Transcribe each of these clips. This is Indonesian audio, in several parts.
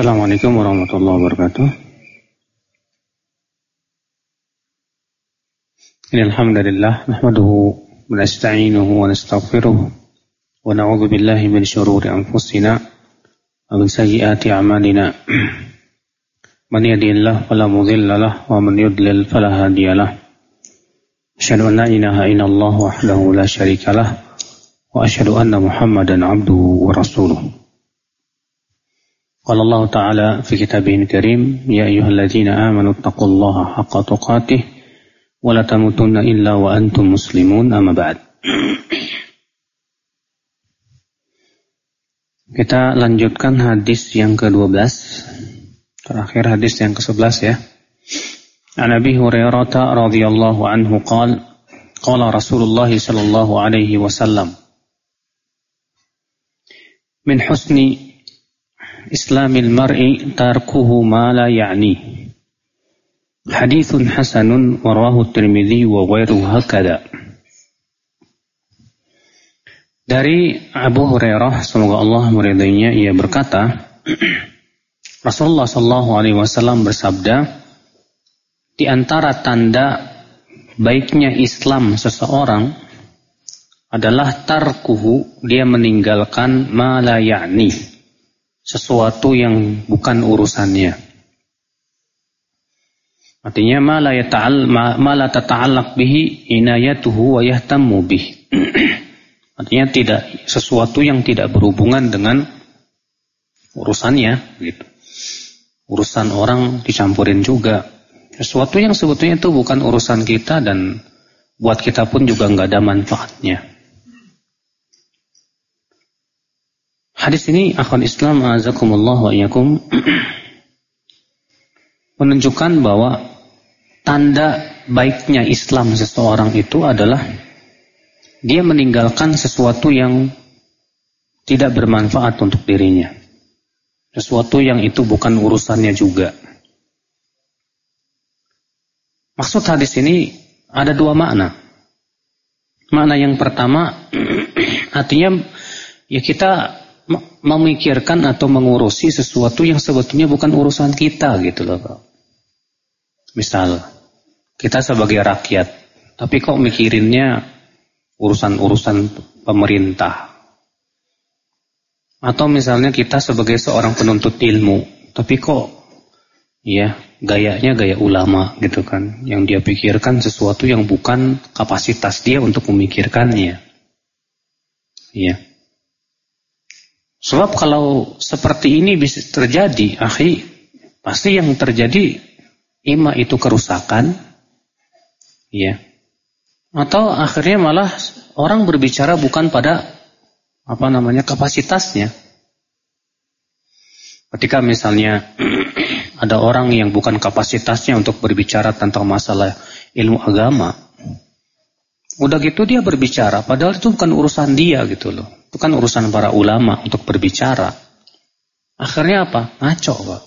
Assalamualaikum warahmatullahi wabarakatuh. Alhamdulillah nahmaduhu wa nasta'inuhu wa nastaghfiruh wa na'udzu billahi min shururi anfusina wa min sayyiati a'malina. Man yahdihillahu fala mudilla lahu wa man yudlil fala hadiya lahu. Asyhadu an la ilaha illallah wahdahu la syarika lahu wa asyhadu anna Muhammadan 'abduhu wa rasuluh. قال الله تعالى في كتابه الكريم يا أيها الذين آمنوا اتقوا الله حق تقاته ولا تموتن إلا وأنتم مسلمون أما بعد Kita lanjutkan hadis yang ke-12 Terakhir hadis yang ke-11 ya An Abi Hurairah radhiyallahu anhu qala qala Rasulullah sallallahu alaihi wasallam Min husni Islamil mar'i tarkuhu ma la ya'ni. Hadithun hasanun wa rawahu Tirmidzi wa ghairuhu hakada. Dari Abu Hurairah semoga Allah meridainya ia berkata Rasulullah Shallallahu alaihi wasallam bersabda di antara tanda baiknya Islam seseorang adalah tarkuhu dia meninggalkan ma la ya'ni sesuatu yang bukan urusannya. Artinya ma la yata'al ma, la tata'allaq bihi inayatuhu wa yahtammu bih. Artinya tidak sesuatu yang tidak berhubungan dengan urusannya gitu. Urusan orang dicampurin juga. Sesuatu yang sebetulnya itu bukan urusan kita dan buat kita pun juga nggak ada manfaatnya. Hadis ini akhwan Islam azakumullah wa iyakum menunjukkan bahwa tanda baiknya Islam seseorang itu adalah dia meninggalkan sesuatu yang tidak bermanfaat untuk dirinya. Sesuatu yang itu bukan urusannya juga. Maksud hadis ini ada dua makna. Makna yang pertama artinya ya kita memikirkan atau mengurusi sesuatu yang sebetulnya bukan urusan kita gitu loh Pak. Misal kita sebagai rakyat, tapi kok mikirinnya urusan-urusan pemerintah. Atau misalnya kita sebagai seorang penuntut ilmu, tapi kok ya gayanya gaya ulama gitu kan, yang dia pikirkan sesuatu yang bukan kapasitas dia untuk memikirkannya. Iya. Sebab kalau seperti ini bisa terjadi, akhi, pasti yang terjadi ima itu kerusakan, ya. Atau akhirnya malah orang berbicara bukan pada apa namanya kapasitasnya. Ketika misalnya ada orang yang bukan kapasitasnya untuk berbicara tentang masalah ilmu agama, udah gitu dia berbicara, padahal itu bukan urusan dia gitu loh. Itu kan urusan para ulama untuk berbicara. Akhirnya apa? Ngaco, Pak.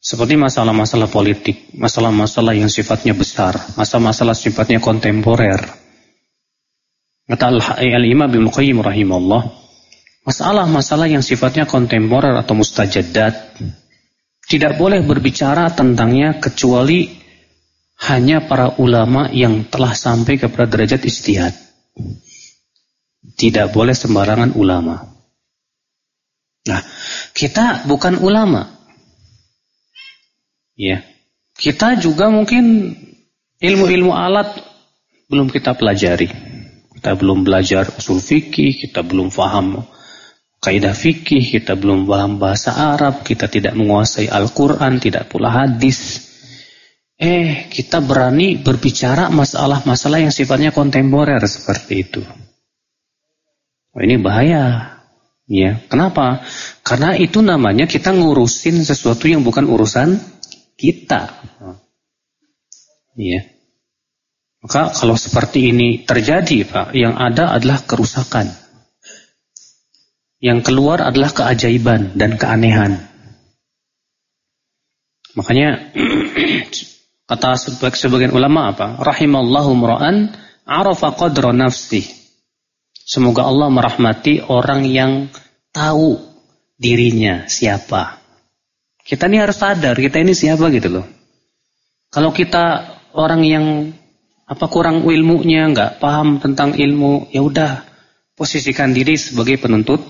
Seperti masalah-masalah politik, masalah-masalah yang sifatnya besar, masalah-masalah sifatnya kontemporer. Kata Al-Imam bin Qayyim rahimahullah, masalah-masalah yang sifatnya kontemporer atau mustajadat tidak boleh berbicara tentangnya kecuali hanya para ulama yang telah sampai kepada derajat istihad. Tidak boleh sembarangan ulama. Nah, kita bukan ulama. Ya. Kita juga mungkin ilmu-ilmu alat belum kita pelajari. Kita belum belajar usul fikih, kita belum paham kaidah fikih, kita belum paham bahasa Arab, kita tidak menguasai Al-Quran, tidak pula hadis. Eh, kita berani berbicara masalah-masalah yang sifatnya kontemporer seperti itu. Oh, ini bahaya. Ya, kenapa? Karena itu namanya kita ngurusin sesuatu yang bukan urusan kita. Ya. Maka kalau seperti ini terjadi, Pak, yang ada adalah kerusakan. Yang keluar adalah keajaiban dan keanehan. Makanya kata sebagian ulama apa? Rahimallahu mura'an arafa qadra nafsih Semoga Allah merahmati orang yang tahu dirinya siapa. Kita ini harus sadar kita ini siapa gitu loh. Kalau kita orang yang apa kurang ilmunya, nggak paham tentang ilmu, ya udah posisikan diri sebagai penuntut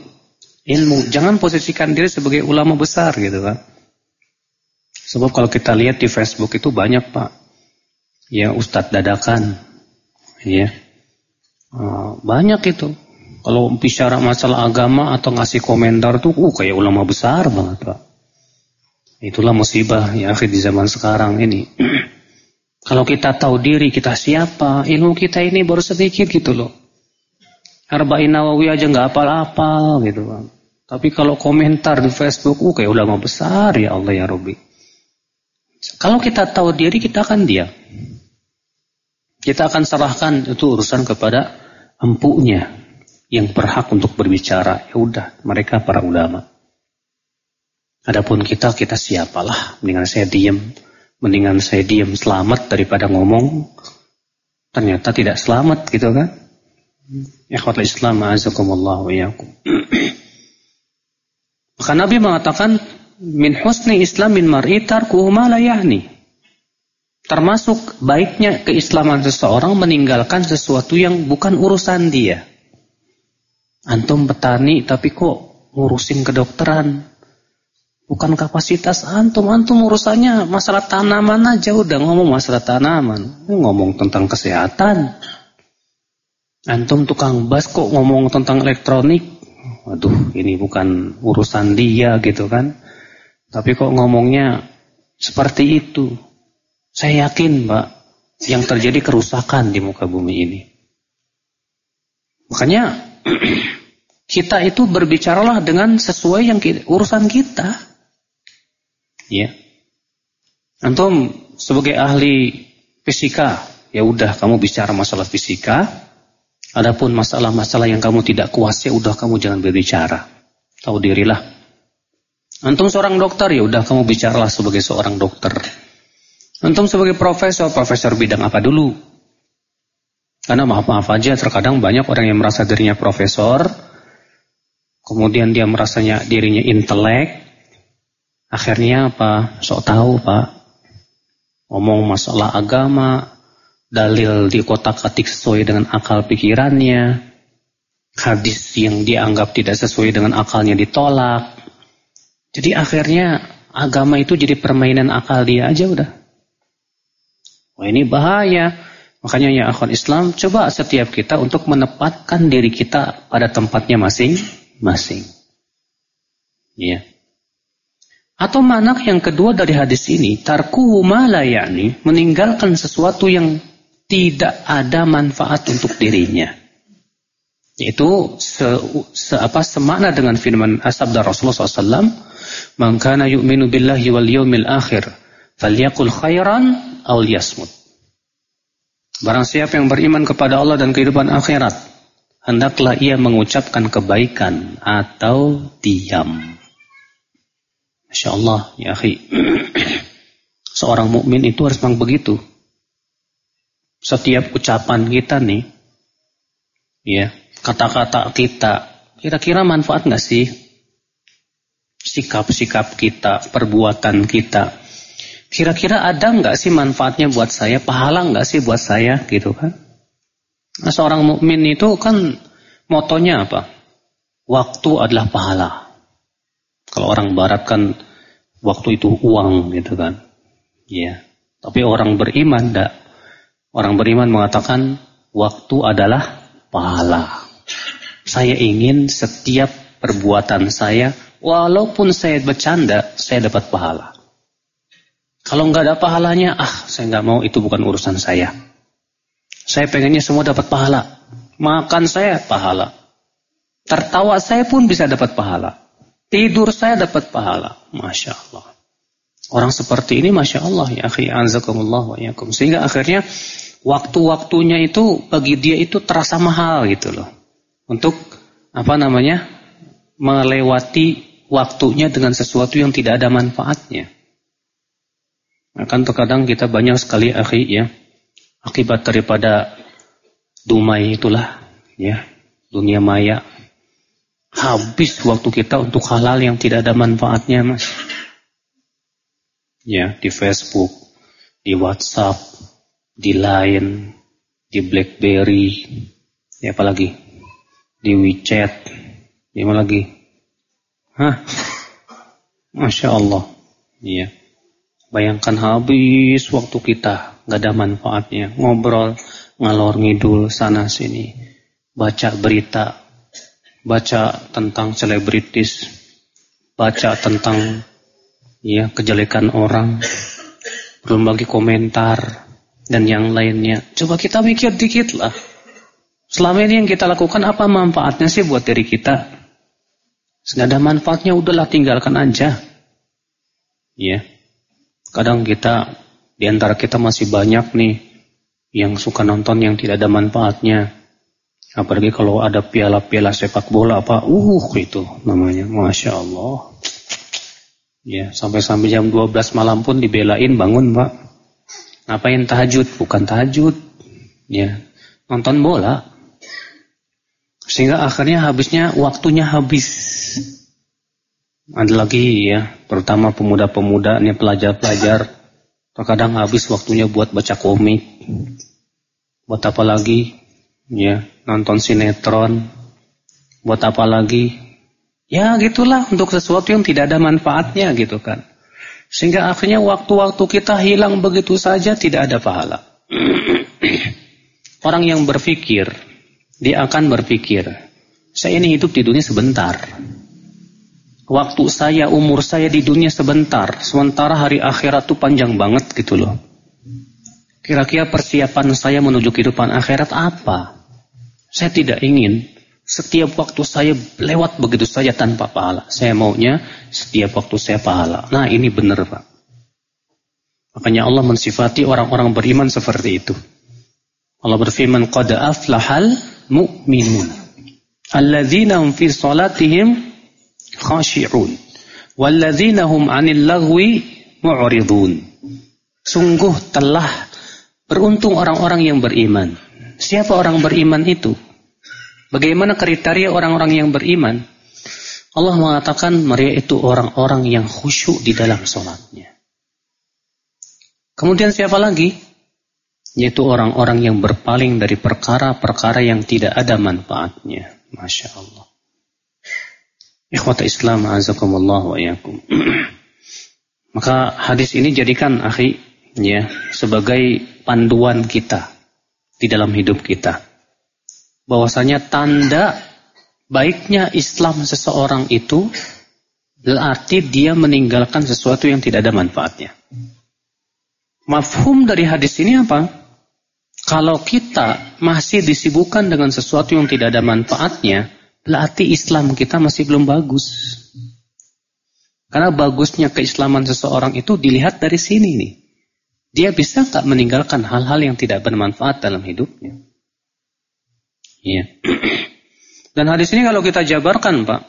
ilmu. Jangan posisikan diri sebagai ulama besar gitu kan. Sebab kalau kita lihat di Facebook itu banyak pak, ya ustadz dadakan, ya uh, banyak itu. Kalau bicara masalah agama atau ngasih komentar tuh, uh kayak ulama besar banget pak. Itulah musibah ya akhir di zaman sekarang ini. Kalau kita tahu diri kita siapa, ilmu kita ini baru sedikit gitu loh. Arba'in Nawawi aja nggak apal-apal gitu kan. Tapi kalau komentar di Facebook, uh kayak ulama besar ya Allah ya Robbi. Kalau kita tahu diri kita akan diam. Kita akan serahkan itu urusan kepada empunya yang berhak untuk berbicara. Ya udah, mereka para ulama. Adapun kita, kita siapalah. Mendingan saya diam. Mendingan saya diam selamat daripada ngomong. Ternyata tidak selamat gitu kan. Ikhwatul Islam azakumullah wa. Maka Nabi mengatakan min husni islamin mar'i tarkuhu ma la yahni. Termasuk baiknya keislaman seseorang meninggalkan sesuatu yang bukan urusan dia. Antum petani tapi kok ngurusin kedokteran, Bukan kapasitas antum, antum urusannya masalah tanaman aja udah ngomong masalah tanaman, ngomong tentang kesehatan. Antum tukang bas kok ngomong tentang elektronik, waduh ini bukan urusan dia gitu kan. Tapi kok ngomongnya seperti itu. Saya yakin Pak, yang terjadi kerusakan di muka bumi ini. Makanya kita itu berbicaralah dengan sesuai yang kita, urusan kita. Ya. Antum sebagai ahli fisika, ya udah kamu bicara masalah fisika. Adapun masalah-masalah yang kamu tidak kuasai, udah kamu jangan berbicara. Tahu dirilah. Antum seorang dokter, ya udah kamu bicaralah sebagai seorang dokter. Antum sebagai profesor, profesor bidang apa dulu? Karena maaf-maaf aja, terkadang banyak orang yang merasa dirinya profesor, kemudian dia merasanya dirinya intelek, Akhirnya apa? Sok tahu Pak. Ngomong masalah agama, dalil di kotak-katik sesuai dengan akal pikirannya, hadis yang dianggap tidak sesuai dengan akalnya ditolak. Jadi akhirnya agama itu jadi permainan akal dia aja udah. Wah ini bahaya. Makanya ya akhwan Islam, coba setiap kita untuk menempatkan diri kita pada tempatnya masing-masing. -masing. Atau mana yang kedua dari hadis ini, tarkuhu ma la yani, meninggalkan sesuatu yang tidak ada manfaat untuk dirinya. Itu se, se apa semakna dengan firman sabda Rasulullah SAW, "Man kana yu'minu billahi wal yawmil akhir, falyakul khairan aw liyasmut." Barang siapa yang beriman kepada Allah dan kehidupan akhirat, hendaklah ia mengucapkan kebaikan atau diam. Masya Allah, ya akhi. Seorang mukmin itu harus memang begitu. Setiap ucapan kita nih, ya, kata-kata kita, kira-kira manfaat nggak sih? Sikap-sikap kita, perbuatan kita. Kira-kira ada nggak sih manfaatnya buat saya? Pahala nggak sih buat saya? Gitu kan? Nah, seorang mukmin itu kan motonya apa? Waktu adalah pahala. Kalau orang barat kan waktu itu uang gitu kan. Ya. Tapi orang beriman enggak. Orang beriman mengatakan waktu adalah pahala. Saya ingin setiap perbuatan saya walaupun saya bercanda saya dapat pahala. Kalau nggak ada pahalanya, ah saya nggak mau itu bukan urusan saya. Saya pengennya semua dapat pahala. Makan saya pahala. Tertawa saya pun bisa dapat pahala. Tidur saya dapat pahala. Masya Allah. Orang seperti ini Masya Allah ya akhi anzakumullah wa yakum. Sehingga akhirnya waktu-waktunya itu bagi dia itu terasa mahal gitu loh. Untuk apa namanya melewati waktunya dengan sesuatu yang tidak ada manfaatnya. Akan terkadang kita banyak sekali akhi ya akibat daripada dumai itulah ya dunia maya habis waktu kita untuk halal yang tidak ada manfaatnya, Mas. Ya, di Facebook, di WhatsApp, di Line, di BlackBerry, ya apa lagi? Di WeChat, di mana lagi? Hah? Masya Allah. Iya. Bayangkan habis waktu kita, nggak ada manfaatnya. Ngobrol, ngalor ngidul sana sini, baca berita, baca tentang selebritis, baca tentang ya kejelekan orang, belum lagi komentar dan yang lainnya. Coba kita mikir dikit lah. Selama ini yang kita lakukan apa manfaatnya sih buat diri kita? Nggak ada manfaatnya, udahlah tinggalkan aja. Ya. Kadang kita di antara kita masih banyak nih yang suka nonton yang tidak ada manfaatnya. Apalagi kalau ada piala-piala sepak bola apa, uh itu namanya, masya Allah. Ya, sampai-sampai jam 12 malam pun dibelain bangun, Pak. Ngapain tahajud? Bukan tahajud. Ya, nonton bola. Sehingga akhirnya habisnya waktunya habis. Ada lagi ya, terutama pemuda-pemuda, ini pelajar-pelajar, terkadang habis waktunya buat baca komik. Buat apa lagi? Ya, nonton sinetron. Buat apa lagi? Ya gitulah untuk sesuatu yang tidak ada manfaatnya gitu kan. Sehingga akhirnya waktu-waktu kita hilang begitu saja tidak ada pahala. Orang yang berpikir, dia akan berpikir, saya ini hidup di dunia sebentar. Waktu saya, umur saya di dunia sebentar. Sementara hari akhirat itu panjang banget gitu loh. Kira-kira persiapan saya menuju kehidupan akhirat apa? Saya tidak ingin setiap waktu saya lewat begitu saja tanpa pahala. Saya maunya setiap waktu saya pahala. Nah ini benar Pak. Makanya Allah mensifati orang-orang beriman seperti itu. Allah berfirman, Qad aflahal mu'minun. Alladzina fi salatihim khashi'un walladzina hum 'anil lagwi mu'ridun sungguh telah beruntung orang-orang yang beriman siapa orang beriman itu bagaimana kriteria orang-orang yang beriman Allah mengatakan mereka itu orang-orang yang khusyuk di dalam sholatnya. Kemudian siapa lagi? Yaitu orang-orang yang berpaling dari perkara-perkara yang tidak ada manfaatnya. Masya Allah. Ikhwata Islam azakumullah wa. Maka hadis ini jadikan akhi ya sebagai panduan kita di dalam hidup kita. Bahwasanya tanda baiknya Islam seseorang itu berarti dia meninggalkan sesuatu yang tidak ada manfaatnya. Mafhum dari hadis ini apa? Kalau kita masih disibukkan dengan sesuatu yang tidak ada manfaatnya, berarti Islam kita masih belum bagus. Karena bagusnya keislaman seseorang itu dilihat dari sini nih. Dia bisa tak meninggalkan hal-hal yang tidak bermanfaat dalam hidupnya. Iya. Dan hadis ini kalau kita jabarkan Pak.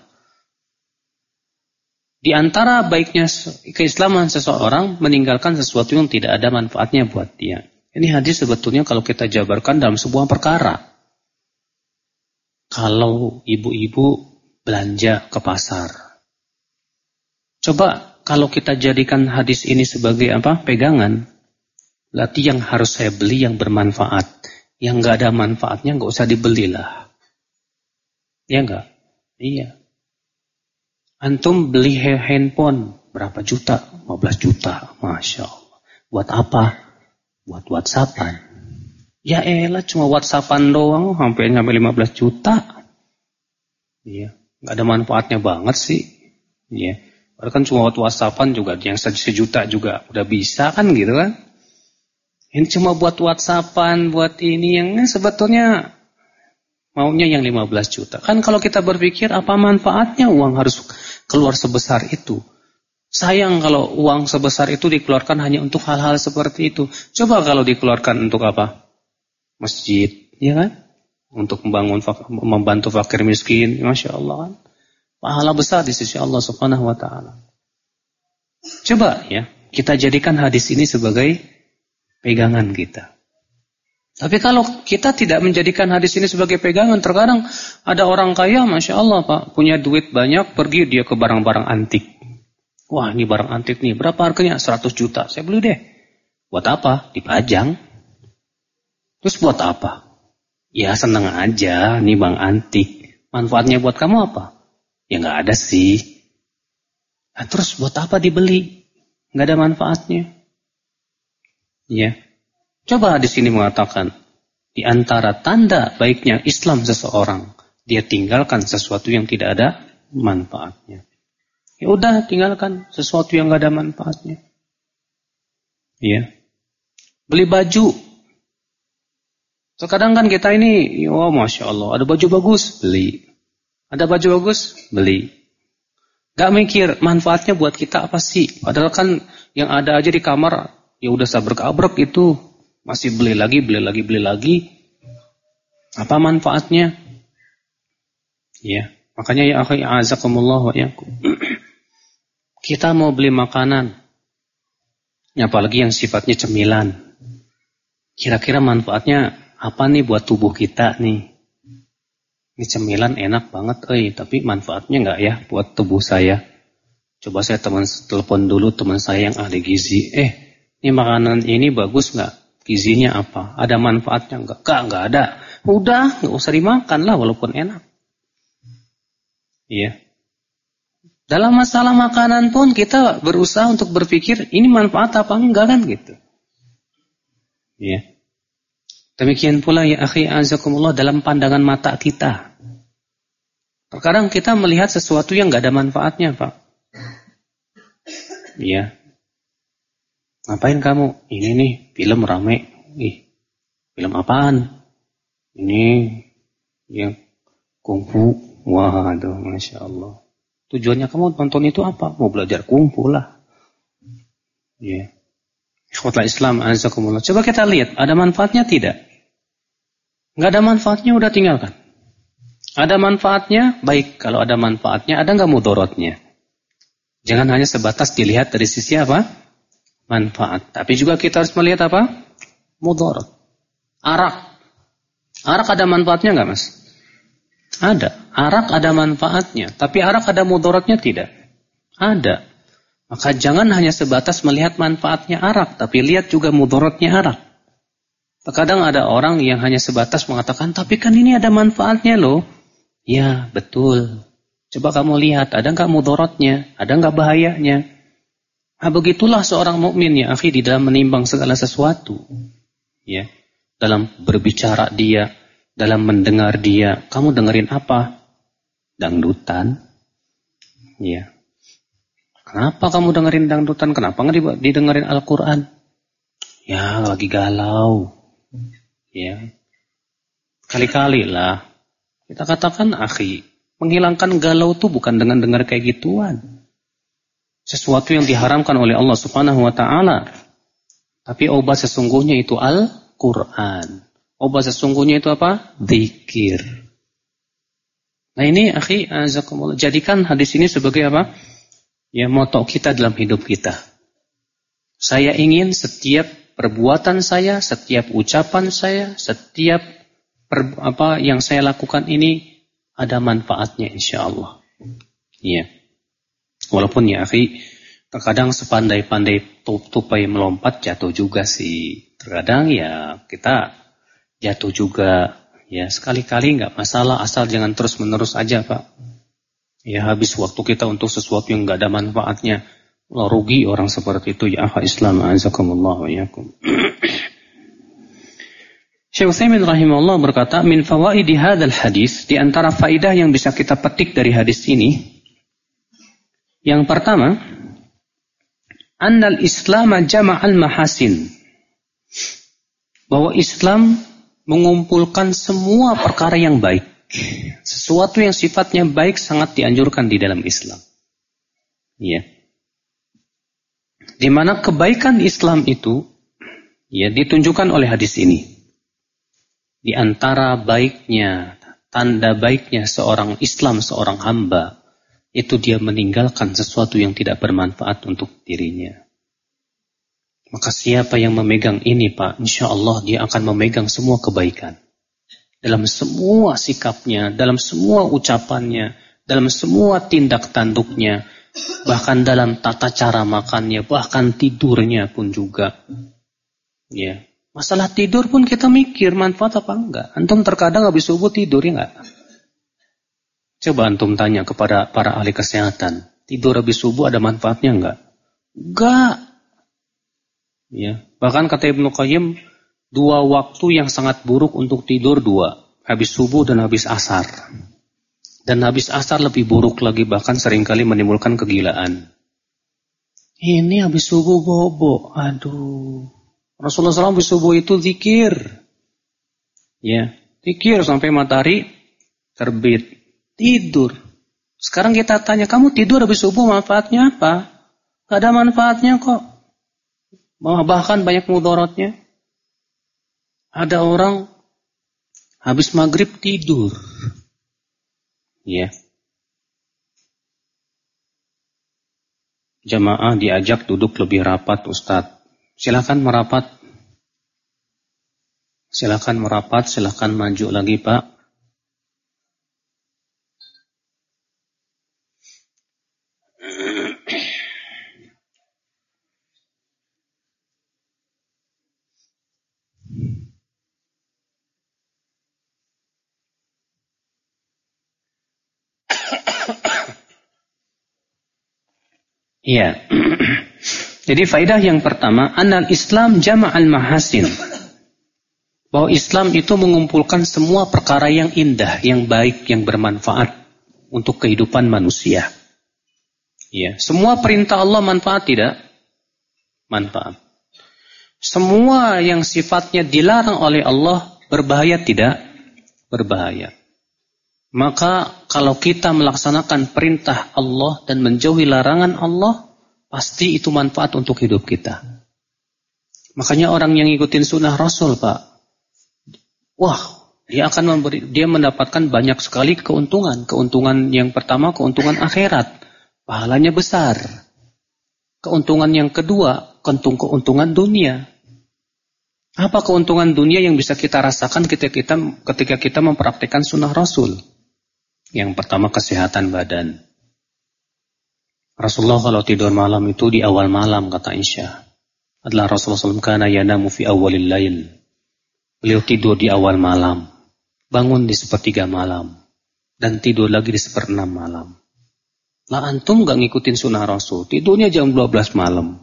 Di antara baiknya keislaman seseorang meninggalkan sesuatu yang tidak ada manfaatnya buat dia. Ini hadis sebetulnya kalau kita jabarkan dalam sebuah perkara kalau ibu-ibu belanja ke pasar. Coba kalau kita jadikan hadis ini sebagai apa? Pegangan. Berarti yang harus saya beli yang bermanfaat. Yang nggak ada manfaatnya nggak usah dibelilah. Ya enggak? Iya. Antum beli handphone berapa juta? 15 juta. Masya Allah. Buat apa? Buat whatsappan. Ya elah cuma whatsappan doang sampai sampai 15 juta. Iya, nggak ada manfaatnya banget sih. Iya. Padahal kan cuma whatsappan juga yang sejuta juga udah bisa kan gitu kan. Ini cuma buat whatsappan, buat ini yang sebetulnya maunya yang 15 juta. Kan kalau kita berpikir apa manfaatnya uang harus keluar sebesar itu. Sayang kalau uang sebesar itu dikeluarkan hanya untuk hal-hal seperti itu. Coba kalau dikeluarkan untuk apa? Masjid, ya kan? Untuk membangun membantu fakir miskin, masya Allah kan? Pahala besar di sisi Allah Subhanahu Wa Taala. Coba ya, kita jadikan hadis ini sebagai pegangan kita. Tapi kalau kita tidak menjadikan hadis ini sebagai pegangan, terkadang ada orang kaya, masya Allah pak, punya duit banyak, pergi dia ke barang-barang antik. Wah ini barang antik nih, berapa harganya? 100 juta, saya beli deh. Buat apa? Dipajang. Terus buat apa? Ya seneng aja, nih bang antik. Manfaatnya buat kamu apa? Ya nggak ada sih. Nah, terus buat apa dibeli? Nggak ada manfaatnya. Ya. Coba di sini mengatakan, di antara tanda baiknya Islam seseorang, dia tinggalkan sesuatu yang tidak ada manfaatnya. Ya udah tinggalkan sesuatu yang gak ada manfaatnya. Ya. Beli baju. Terkadang kan kita ini, oh masya Allah, ada baju bagus, beli. Ada baju bagus, beli. Gak mikir manfaatnya buat kita apa sih? Padahal kan yang ada aja di kamar, ya udah sabrek-abrek itu masih beli lagi, beli lagi, beli lagi. Apa manfaatnya? Ya, makanya ya akhi azakumullah wa yakum. Kita mau beli makanan, apalagi yang sifatnya cemilan. Kira-kira manfaatnya apa nih buat tubuh kita nih? Ini cemilan enak banget, eh, tapi manfaatnya enggak ya buat tubuh saya? Coba saya teman telepon dulu teman saya yang ahli gizi. Eh, ini makanan ini bagus nggak? Gizinya apa? Ada manfaatnya enggak? Enggak, enggak ada. Udah, enggak usah dimakan lah walaupun enak. Iya. Dalam masalah makanan pun kita berusaha untuk berpikir ini manfaat apa enggak kan gitu. Iya. Demikian pula ya akhi azakumullah dalam pandangan mata kita. Terkadang kita melihat sesuatu yang enggak ada manfaatnya, Pak. Iya. Ngapain kamu? Ini nih, film rame. Ih, film apaan? Ini yang kungfu. Wah, aduh, Masya Allah. Tujuannya kamu nonton itu apa? Mau belajar kungfu lah. Ya. Yeah. Islam, azakumullah. Coba kita lihat, ada manfaatnya tidak? Nggak ada manfaatnya, udah tinggalkan. Ada manfaatnya, baik. Kalau ada manfaatnya, ada nggak mudorotnya? Jangan hanya sebatas dilihat dari sisi apa? manfaat. Tapi juga kita harus melihat apa? Mudarat. Arak. Arak ada manfaatnya nggak mas? Ada. Arak ada manfaatnya. Tapi arak ada mudaratnya tidak? Ada. Maka jangan hanya sebatas melihat manfaatnya arak. Tapi lihat juga mudaratnya arak. Terkadang ada orang yang hanya sebatas mengatakan, tapi kan ini ada manfaatnya loh. Ya, betul. Coba kamu lihat, ada nggak mudaratnya? Ada nggak bahayanya? Nah, begitulah seorang mukmin ya, akhi di dalam menimbang segala sesuatu. Ya. Dalam berbicara dia, dalam mendengar dia, kamu dengerin apa? Dangdutan. Ya. Kenapa kamu dengerin dangdutan? Kenapa nggak didengerin Al-Qur'an? Ya, lagi galau. Ya. Kali-kali lah. Kita katakan, akhi, menghilangkan galau itu bukan dengan dengar kayak gituan sesuatu yang diharamkan oleh Allah Subhanahu wa taala. Tapi obat sesungguhnya itu Al-Qur'an. Obat sesungguhnya itu apa? Zikir. Nah ini akhi azakumullah, jadikan hadis ini sebagai apa? Ya moto kita dalam hidup kita. Saya ingin setiap perbuatan saya, setiap ucapan saya, setiap per, apa yang saya lakukan ini ada manfaatnya insya Allah. Iya. Walaupun ya akhi, terkadang sepandai-pandai tupai melompat jatuh juga sih. Terkadang ya kita jatuh juga. Ya sekali-kali nggak masalah asal jangan terus-menerus aja pak. Ya habis waktu kita untuk sesuatu yang nggak ada manfaatnya. Rugi orang seperti itu ya akhi Islam azakumullah wa yakum. Syekh Utsaimin rahimahullah berkata, "Min fawaidi hadzal hadis, di antara faidah yang bisa kita petik dari hadis ini, yang pertama, annal Islam jama'al mahasin. Bahwa Islam mengumpulkan semua perkara yang baik. Sesuatu yang sifatnya baik sangat dianjurkan di dalam Islam. Ya. Di mana kebaikan Islam itu ya ditunjukkan oleh hadis ini. Di antara baiknya, tanda baiknya seorang Islam, seorang hamba itu dia meninggalkan sesuatu yang tidak bermanfaat untuk dirinya. Maka siapa yang memegang ini Pak, insya Allah dia akan memegang semua kebaikan. Dalam semua sikapnya, dalam semua ucapannya, dalam semua tindak tanduknya, bahkan dalam tata cara makannya, bahkan tidurnya pun juga. Ya, masalah tidur pun kita mikir manfaat apa enggak. Antum terkadang habis subuh tidur ya enggak? Coba antum tanya kepada para ahli kesehatan, tidur habis subuh ada manfaatnya enggak? Enggak. Ya, bahkan kata Ibnu Qayyim, dua waktu yang sangat buruk untuk tidur dua, habis subuh dan habis asar. Dan habis asar lebih buruk lagi bahkan sering kali menimbulkan kegilaan. Ini habis subuh bobo. Aduh. Rasulullah SAW habis subuh itu zikir. Ya, zikir sampai matahari terbit. Tidur. Sekarang kita tanya, kamu tidur habis subuh manfaatnya apa? Gak ada manfaatnya kok. Bahkan banyak mudorotnya. Ada orang habis maghrib tidur. Ya. Jamaah diajak duduk lebih rapat Ustadz. Silakan merapat. Silakan merapat, silakan maju lagi Pak. Iya. Jadi faidah yang pertama, anal Islam jama'al mahasin. Bahwa Islam itu mengumpulkan semua perkara yang indah, yang baik, yang bermanfaat untuk kehidupan manusia. Ya, semua perintah Allah manfaat tidak? Manfaat. Semua yang sifatnya dilarang oleh Allah berbahaya tidak? Berbahaya. Maka kalau kita melaksanakan perintah Allah dan menjauhi larangan Allah, pasti itu manfaat untuk hidup kita. Makanya orang yang ngikutin sunnah Rasul, Pak, wah, dia akan memberi, dia mendapatkan banyak sekali keuntungan. Keuntungan yang pertama, keuntungan akhirat, pahalanya besar. Keuntungan yang kedua, keuntungan dunia. Apa keuntungan dunia yang bisa kita rasakan ketika kita ketika kita mempraktikkan sunnah Rasul? Yang pertama kesehatan badan. Rasulullah kalau tidur malam itu di awal malam kata Aisyah. Adalah Rasulullah SAW karena yanamu fi awalil lail. Beliau tidur di awal malam. Bangun di sepertiga malam. Dan tidur lagi di seperenam malam. Lah antum gak ngikutin sunnah Rasul. Tidurnya jam 12 malam.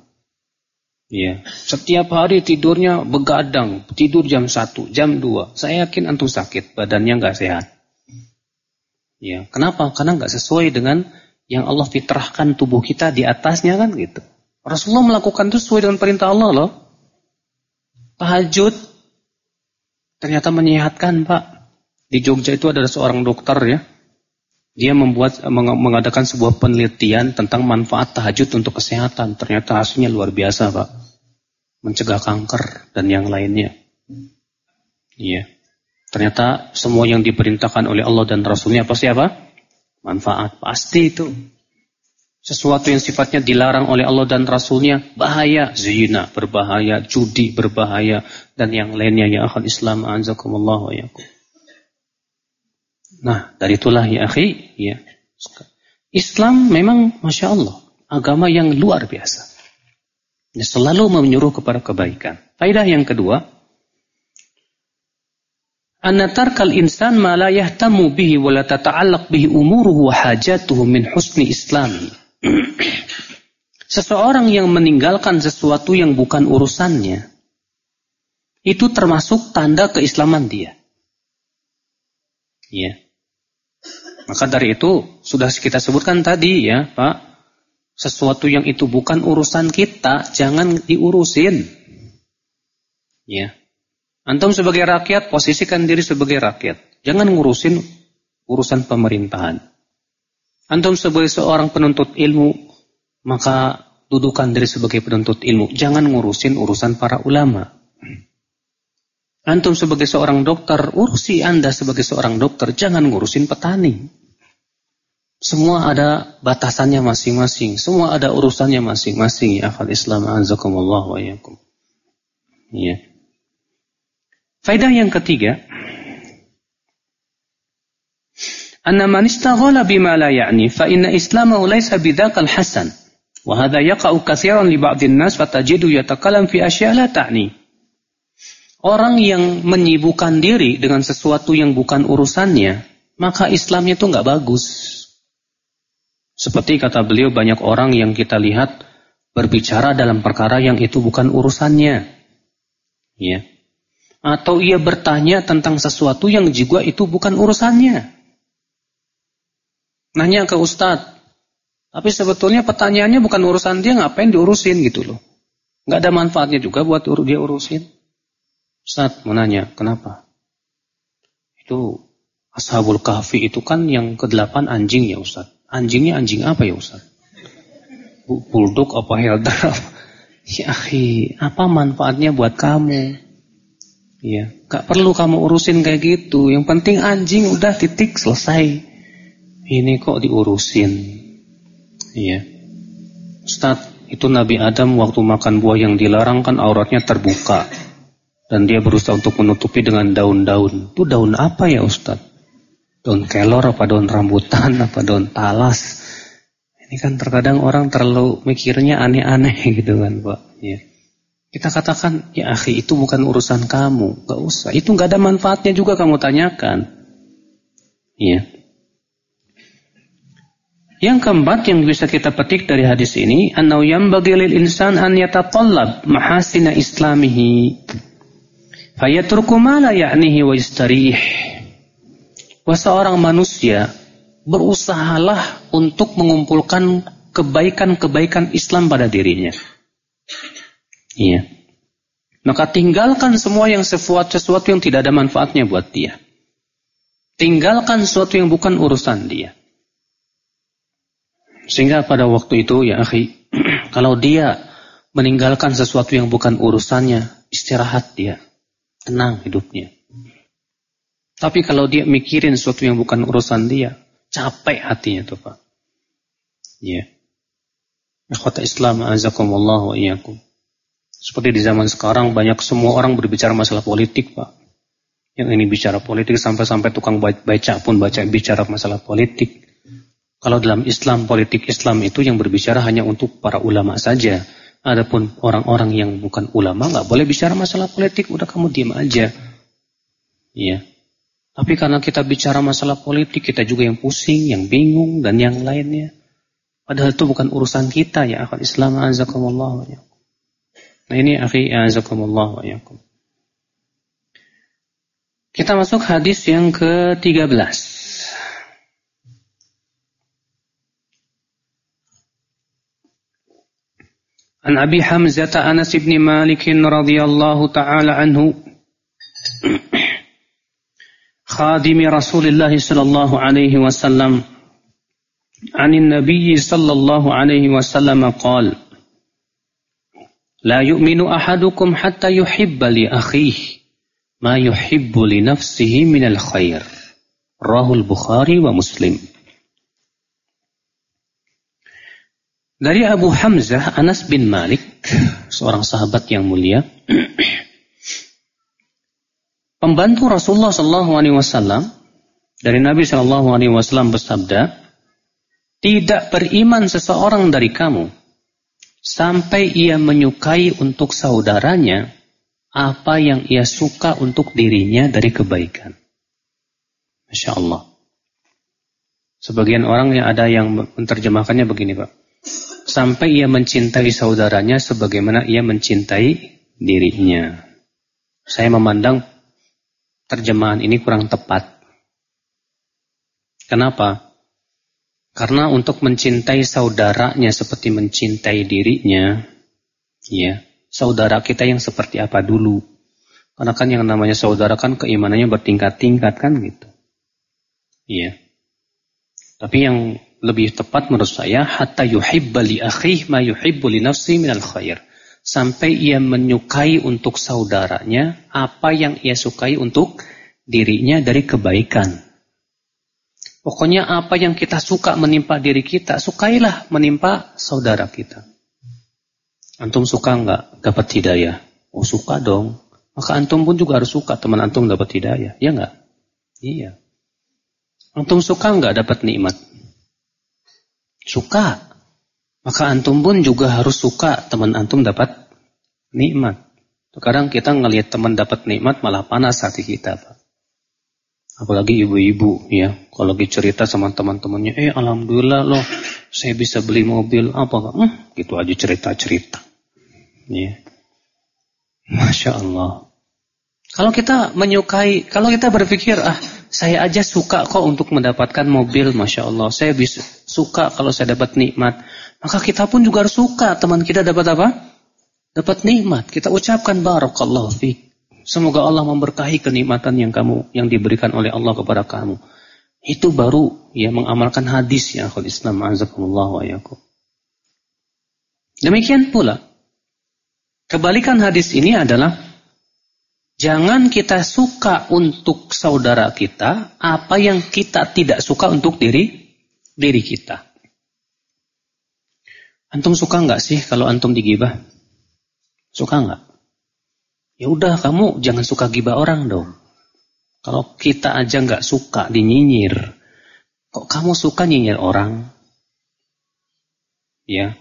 Ya, setiap hari tidurnya begadang, tidur jam 1, jam 2. Saya yakin antum sakit, badannya gak sehat. Ya, kenapa? Karena nggak sesuai dengan yang Allah fitrahkan tubuh kita di atasnya kan gitu. Rasulullah melakukan itu sesuai dengan perintah Allah loh. Tahajud ternyata menyehatkan Pak. Di Jogja itu ada seorang dokter ya. Dia membuat mengadakan sebuah penelitian tentang manfaat tahajud untuk kesehatan. Ternyata hasilnya luar biasa Pak. Mencegah kanker dan yang lainnya. Iya. Ternyata semua yang diperintahkan oleh Allah dan Rasulnya pasti apa? Manfaat. Pasti itu. Sesuatu yang sifatnya dilarang oleh Allah dan Rasulnya bahaya. Zina berbahaya, judi berbahaya, dan yang lainnya ya akhal Islam anzakumullah yakum. Nah, dari itulah ya akhi, ya. Islam memang Masya Allah, agama yang luar biasa. Dia selalu menyuruh kepada kebaikan. Faidah yang kedua, anna insan ma la bihi wa la bihi umuruhu wa hajatuhu min husni islami. Seseorang yang meninggalkan sesuatu yang bukan urusannya, itu termasuk tanda keislaman dia. Ya. Maka dari itu sudah kita sebutkan tadi ya, Pak, sesuatu yang itu bukan urusan kita jangan diurusin. Ya. Antum sebagai rakyat, posisikan diri sebagai rakyat. Jangan ngurusin urusan pemerintahan. Antum sebagai seorang penuntut ilmu, maka dudukan diri sebagai penuntut ilmu. Jangan ngurusin urusan para ulama. Antum sebagai seorang dokter, urusi Anda sebagai seorang dokter, jangan ngurusin petani. Semua ada batasannya masing-masing. Semua ada urusannya masing-masing. Ya Islam azakumullah wa yakum. Ya. Faedah yang ketiga. Anna man istaghala bima la ya'ni fa inna islamahu laysa bidzakal hasan. Wa hadha yaqa'u katsiran li ba'dhin nas fatajidu yatakalam fi asya' la ta'ni. Orang yang menyibukkan diri dengan sesuatu yang bukan urusannya, maka Islamnya itu nggak bagus. Seperti kata beliau banyak orang yang kita lihat berbicara dalam perkara yang itu bukan urusannya. Ya. Atau ia bertanya tentang sesuatu yang juga itu bukan urusannya. Nanya ke ustadz. Tapi sebetulnya pertanyaannya bukan urusan dia, ngapain diurusin gitu loh. Nggak ada manfaatnya juga buat dia urusin. Ustadz mau nanya, kenapa? Itu Ashabul Kahfi itu kan yang kedelapan anjing ya Ustadz. Anjingnya anjing apa ya Ustaz? Bulldog apa Helder? Ya akhi, apa manfaatnya buat kamu? Ya, gak perlu kamu urusin kayak gitu. Yang penting anjing udah titik selesai. Ini kok diurusin? Iya. Ustaz, itu Nabi Adam waktu makan buah yang dilarang kan auratnya terbuka. Dan dia berusaha untuk menutupi dengan daun-daun. Itu daun apa ya Ustaz? daun kelor apa daun rambutan apa daun talas ini kan terkadang orang terlalu mikirnya aneh-aneh gitu kan Pak ya. Kita katakan ya akhi itu bukan urusan kamu. Gak usah. Itu gak ada manfaatnya juga kamu tanyakan. Ya yang keempat yang bisa kita petik dari hadis ini annau yambaghi lil insan an yatatallab mahasina islamihi fayatruku ma la ya'nihi wa yastarih. Bahwa seorang manusia berusahalah untuk mengumpulkan kebaikan-kebaikan Islam pada dirinya. Iya. Maka tinggalkan semua yang sesuatu, sesuatu yang tidak ada manfaatnya buat dia. Tinggalkan sesuatu yang bukan urusan dia. Sehingga pada waktu itu ya akhi, kalau dia meninggalkan sesuatu yang bukan urusannya, istirahat dia. Tenang hidupnya. Tapi kalau dia mikirin sesuatu yang bukan urusan dia, capek hatinya tuh Pak. Ya. Yeah. Islam azakumullah wa iyyakum. Seperti di zaman sekarang banyak semua orang berbicara masalah politik, Pak. Yang ini bicara politik sampai-sampai tukang baca pun baca bicara masalah politik. Kalau dalam Islam, politik Islam itu yang berbicara hanya untuk para ulama saja. Adapun orang-orang yang bukan ulama nggak boleh bicara masalah politik, udah kamu diam aja. Iya. Tapi karena kita bicara masalah politik, kita juga yang pusing, yang bingung, dan yang lainnya. Padahal itu bukan urusan kita ya akal Islam azakumullah wa Nah ini akhi azakumullah wa yakum. Kita masuk hadis yang ke-13. An Abi Hamzah Anas bin Malik radhiyallahu taala anhu خادم رسول الله صلى الله عليه وسلم عن النبي صلى الله عليه وسلم قال La yu'minu ahadukum hatta yuhibba li akhihi ma yuhibbu li nafsihi minal khair. Rahul Bukhari wa Muslim. Dari Abu Hamzah Anas bin Malik, seorang sahabat yang mulia, pembantu Rasulullah Shallallahu Alaihi Wasallam dari Nabi Shallallahu Alaihi Wasallam bersabda, tidak beriman seseorang dari kamu sampai ia menyukai untuk saudaranya apa yang ia suka untuk dirinya dari kebaikan. Masya Allah. Sebagian orang yang ada yang menerjemahkannya begini Pak. Sampai ia mencintai saudaranya sebagaimana ia mencintai dirinya. Saya memandang terjemahan ini kurang tepat. Kenapa? Karena untuk mencintai saudaranya seperti mencintai dirinya, ya, saudara kita yang seperti apa dulu. Karena kan yang namanya saudara kan keimanannya bertingkat-tingkat kan gitu. Iya. Tapi yang lebih tepat menurut saya hatta yuhibba li akhih ma yuhibbu li nafsi minal khair sampai ia menyukai untuk saudaranya apa yang ia sukai untuk dirinya dari kebaikan. Pokoknya apa yang kita suka menimpa diri kita, sukailah menimpa saudara kita. Antum suka nggak dapat hidayah? Oh suka dong. Maka antum pun juga harus suka teman antum dapat hidayah. Ya nggak? Iya. Antum suka nggak dapat nikmat? Suka. Maka antum pun juga harus suka teman antum dapat nikmat. Sekarang kita ngelihat teman dapat nikmat malah panas hati kita, Pak. Apalagi ibu-ibu ya, kalau lagi cerita sama teman-temannya, eh alhamdulillah loh, saya bisa beli mobil apa hmm, gitu aja cerita-cerita. Ya. Masya Allah. Kalau kita menyukai, kalau kita berpikir, ah saya aja suka kok untuk mendapatkan mobil, Masya Allah. Saya bisa suka kalau saya dapat nikmat. Maka kita pun juga harus suka teman kita dapat apa? Dapat nikmat. Kita ucapkan barakallahu fiqh. Semoga Allah memberkahi kenikmatan yang kamu yang diberikan oleh Allah kepada kamu. Itu baru ya mengamalkan hadis ya akhul Islam azakumullah wa yakum. Demikian pula kebalikan hadis ini adalah jangan kita suka untuk saudara kita apa yang kita tidak suka untuk diri diri kita. Antum suka nggak sih kalau antum digibah? Suka nggak? Ya udah kamu jangan suka gibah orang dong. Kalau kita aja nggak suka dinyinyir, kok kamu suka nyinyir orang? Ya,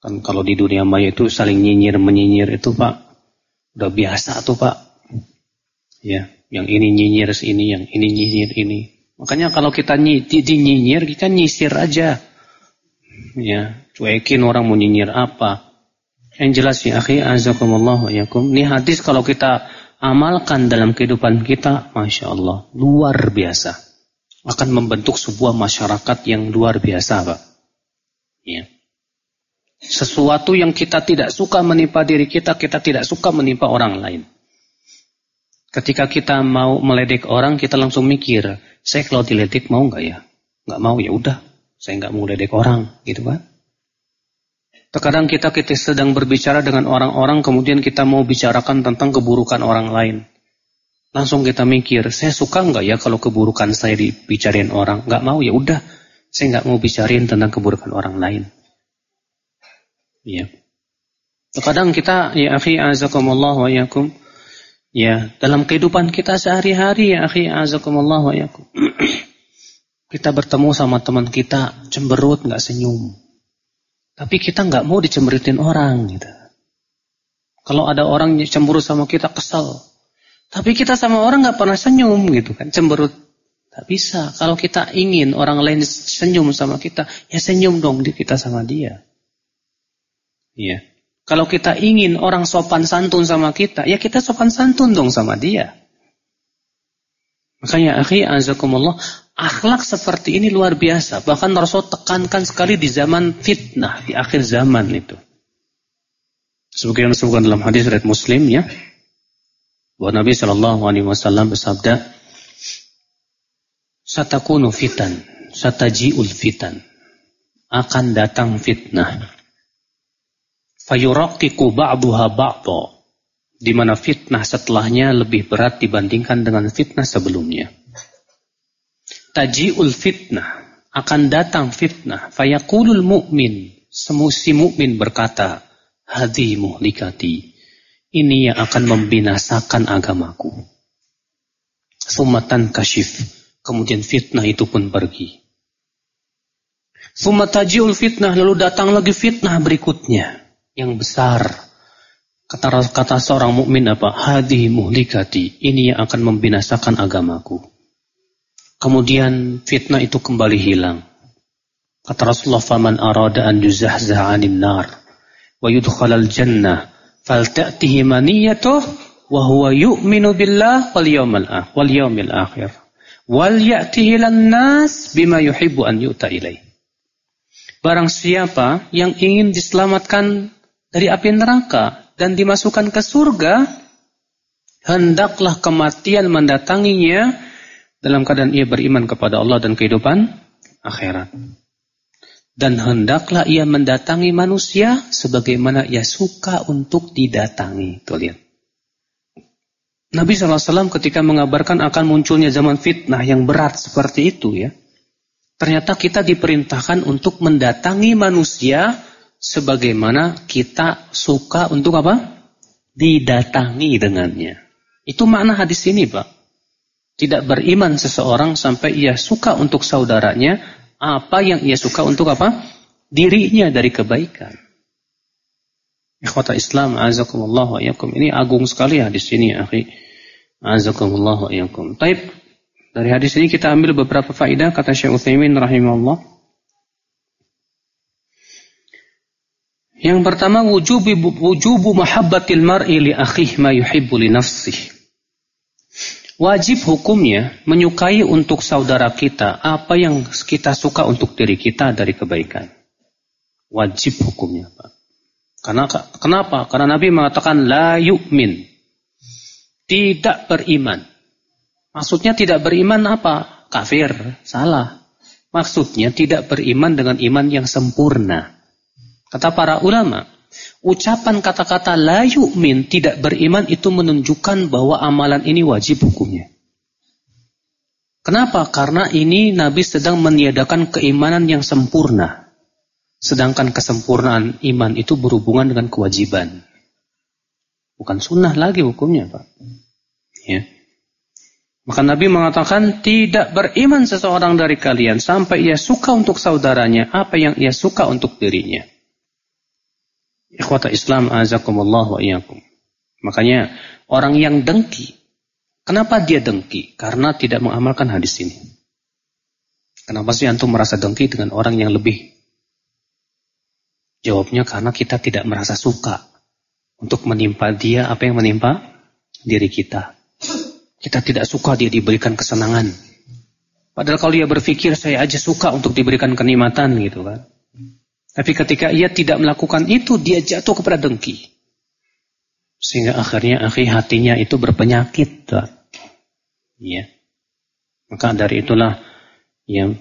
kan kalau di dunia maya itu saling nyinyir menyinyir itu pak, udah biasa tuh pak. Ya, yang ini nyinyir ini, yang ini nyinyir ini. Makanya kalau kita nyinyir, kita nyisir aja. Ya, cuekin orang mau nyinyir apa. Yang jelas ya akhi azakumullah wa yakum. Ini hadis kalau kita amalkan dalam kehidupan kita, Masya Allah, luar biasa. Akan membentuk sebuah masyarakat yang luar biasa, Pak. Ya. Sesuatu yang kita tidak suka menimpa diri kita, kita tidak suka menimpa orang lain. Ketika kita mau meledek orang, kita langsung mikir, saya kalau diledek mau nggak ya? Nggak mau ya udah, saya nggak mau ledek orang, gitu kan? Terkadang kita kita sedang berbicara dengan orang-orang kemudian kita mau bicarakan tentang keburukan orang lain. Langsung kita mikir, saya suka nggak ya kalau keburukan saya dibicarain orang? Nggak mau ya udah, saya nggak mau bicarain tentang keburukan orang lain. Ya. Terkadang kita ya akhi azakumullah wa yakum ya dalam kehidupan kita sehari-hari ya akhi azakumullah wa yakum kita bertemu sama teman kita cemberut nggak senyum tapi kita nggak mau dicemberitin orang gitu. Kalau ada orang cemburu sama kita kesal. Tapi kita sama orang nggak pernah senyum gitu kan, cemberut. Tak bisa. Kalau kita ingin orang lain senyum sama kita, ya senyum dong di kita sama dia. Iya. Kalau kita ingin orang sopan santun sama kita, ya kita sopan santun dong sama dia. Makanya akhi azakumullah, akhlak seperti ini luar biasa. Bahkan Rasul tekankan sekali di zaman fitnah, di akhir zaman itu. Sebagian disebutkan dalam hadis riwayat Muslim ya, bahwa Nabi Shallallahu Alaihi Wasallam bersabda, "Satakunu fitan, satajiul fitan." Akan datang fitnah. Fayuraqiqu ba'duha ba'dha di mana fitnah setelahnya lebih berat dibandingkan dengan fitnah sebelumnya. Taji'ul fitnah akan datang fitnah. Fayakulul mu'min. Semusi mu'min berkata, Hadi muhlikati. Ini yang akan membinasakan agamaku. Sumatan kasyif. Kemudian fitnah itu pun pergi. Sumataji'ul fitnah. Lalu datang lagi fitnah berikutnya. Yang besar Kata kata seorang mukmin apa? Hadi muhlikati. Ini yang akan membinasakan agamaku. Kemudian fitnah itu kembali hilang. Kata Rasulullah, "Faman arada an yuzahzaha 'anil nar wa yudkhalal jannah, falta'tihi maniyatuh wa huwa yu'minu billah wal yawmil akhir wal yawmil akhir. Wal ya'tihi nas bima yuhibbu an yu'ta ilaih." Barang siapa yang ingin diselamatkan dari api neraka dan dimasukkan ke surga, hendaklah kematian mendatanginya dalam keadaan ia beriman kepada Allah dan kehidupan akhirat. Dan hendaklah ia mendatangi manusia sebagaimana ia suka untuk didatangi. Tuh lihat. Nabi SAW ketika mengabarkan akan munculnya zaman fitnah yang berat seperti itu ya. Ternyata kita diperintahkan untuk mendatangi manusia sebagaimana kita suka untuk apa? Didatangi dengannya. Itu makna hadis ini, Pak. Tidak beriman seseorang sampai ia suka untuk saudaranya apa yang ia suka untuk apa? Dirinya dari kebaikan. Ikhwata Islam, azakumullah wa iyakum. Ini agung sekali hadis ini, akhi. Azakumullah wa iyakum. Taib, dari hadis ini kita ambil beberapa faidah kata Syekh Utsaimin rahimahullah. Yang pertama wujubi wujubu mahabbatil mar'i li akhih ma yuhibbu li nafsihi. Wajib hukumnya menyukai untuk saudara kita apa yang kita suka untuk diri kita dari kebaikan. Wajib hukumnya, Pak. Karena kenapa? Karena Nabi mengatakan la yu'min. Tidak beriman. Maksudnya tidak beriman apa? Kafir, salah. Maksudnya tidak beriman dengan iman yang sempurna. Kata para ulama, Ucapan kata-kata la yu'min tidak beriman itu menunjukkan bahwa amalan ini wajib hukumnya. Kenapa? Karena ini Nabi sedang meniadakan keimanan yang sempurna. Sedangkan kesempurnaan iman itu berhubungan dengan kewajiban. Bukan sunnah lagi hukumnya, Pak. Ya. Maka Nabi mengatakan tidak beriman seseorang dari kalian sampai ia suka untuk saudaranya apa yang ia suka untuk dirinya. Ikhwata Islam azakumullah wa iyyakum. Makanya orang yang dengki, kenapa dia dengki? Karena tidak mengamalkan hadis ini. Kenapa sih antum merasa dengki dengan orang yang lebih? Jawabnya karena kita tidak merasa suka untuk menimpa dia apa yang menimpa diri kita. Kita tidak suka dia diberikan kesenangan. Padahal kalau dia berpikir saya aja suka untuk diberikan kenikmatan gitu kan. Tapi ketika ia tidak melakukan itu, dia jatuh kepada dengki. Sehingga akhirnya akhir hatinya itu berpenyakit. Ya. Maka dari itulah yang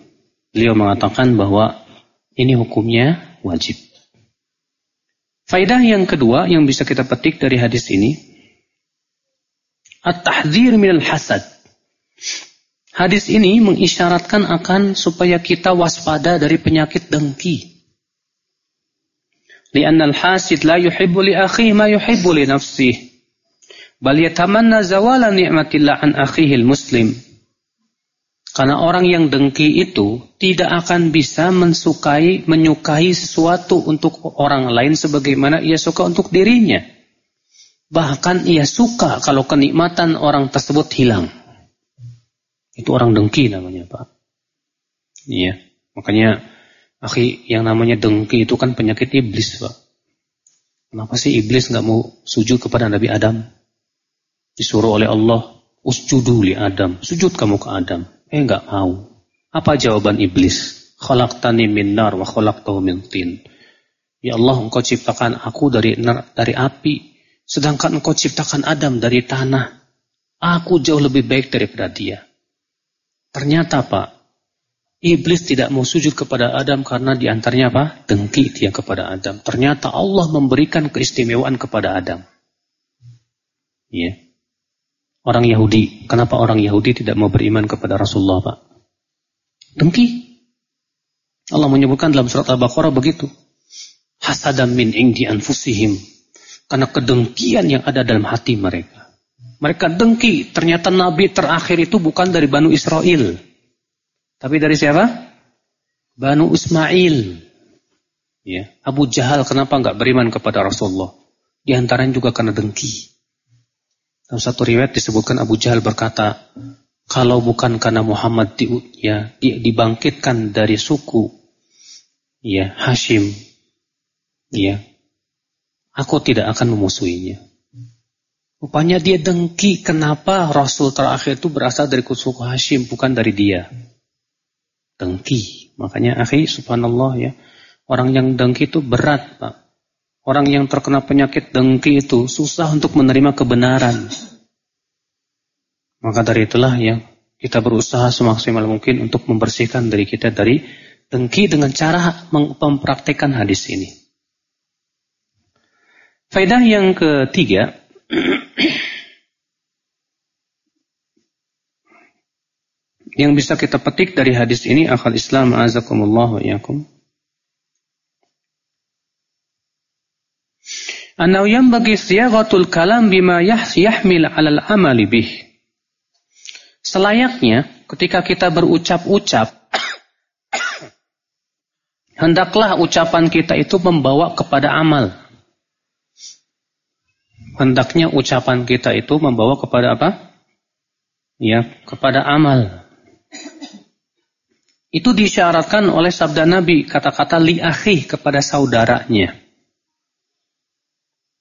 beliau mengatakan bahwa ini hukumnya wajib. Faidah yang kedua yang bisa kita petik dari hadis ini, at-tahdzir minal hasad. Hadis ini mengisyaratkan akan supaya kita waspada dari penyakit dengki. لأن الحاسد لا يحب لأخيه ما يحب لنفسه بل يتمنى زوال نعمة الله عن أخيه المسلم Karena orang yang dengki itu tidak akan bisa mensukai, menyukai sesuatu untuk orang lain sebagaimana ia suka untuk dirinya. Bahkan ia suka kalau kenikmatan orang tersebut hilang. Itu orang dengki namanya, Pak. Iya. Makanya Akhi, yang namanya dengki itu kan penyakit iblis, Pak. Kenapa sih iblis nggak mau sujud kepada Nabi Adam? Disuruh oleh Allah, usjudu li Adam. Sujud kamu ke Adam. Eh nggak mau. Apa jawaban iblis? Khalaqtani min nar wa khalaqtahu min tin. Ya Allah, engkau ciptakan aku dari dari api, sedangkan engkau ciptakan Adam dari tanah. Aku jauh lebih baik daripada dia. Ternyata Pak, Iblis tidak mau sujud kepada Adam karena di antaranya apa? Dengki dia kepada Adam. Ternyata Allah memberikan keistimewaan kepada Adam. Ya. Orang Yahudi, kenapa orang Yahudi tidak mau beriman kepada Rasulullah, Pak? Dengki. Allah menyebutkan dalam surat Al-Baqarah begitu. Hasadam min indi anfusihim. Karena kedengkian yang ada dalam hati mereka. Mereka dengki, ternyata Nabi terakhir itu bukan dari Banu Israel. Tapi dari siapa? Banu Ismail. Ya, Abu Jahal kenapa enggak beriman kepada Rasulullah? Di antaranya juga karena dengki. Dalam satu riwayat disebutkan Abu Jahal berkata, kalau bukan karena Muhammad di, ya, dibangkitkan dari suku ya Hashim, ya, aku tidak akan memusuhinya. Rupanya dia dengki kenapa Rasul terakhir itu berasal dari suku Hashim bukan dari dia dengki. Makanya akhi subhanallah ya. Orang yang dengki itu berat, Pak. Orang yang terkena penyakit dengki itu susah untuk menerima kebenaran. Maka dari itulah ya kita berusaha semaksimal mungkin untuk membersihkan diri kita dari dengki dengan cara mempraktekkan hadis ini. Faedah yang ketiga yang bisa kita petik dari hadis ini akal Islam azakumullah wa yakum. Annahu yanbaghi siyaghatul kalam bima yahmil 'alal amali bih. Selayaknya ketika kita berucap-ucap hendaklah ucapan kita itu membawa kepada amal. Hendaknya ucapan kita itu membawa kepada apa? Ya, kepada amal. Itu disyaratkan oleh sabda Nabi, kata-kata li akhi kepada saudaranya.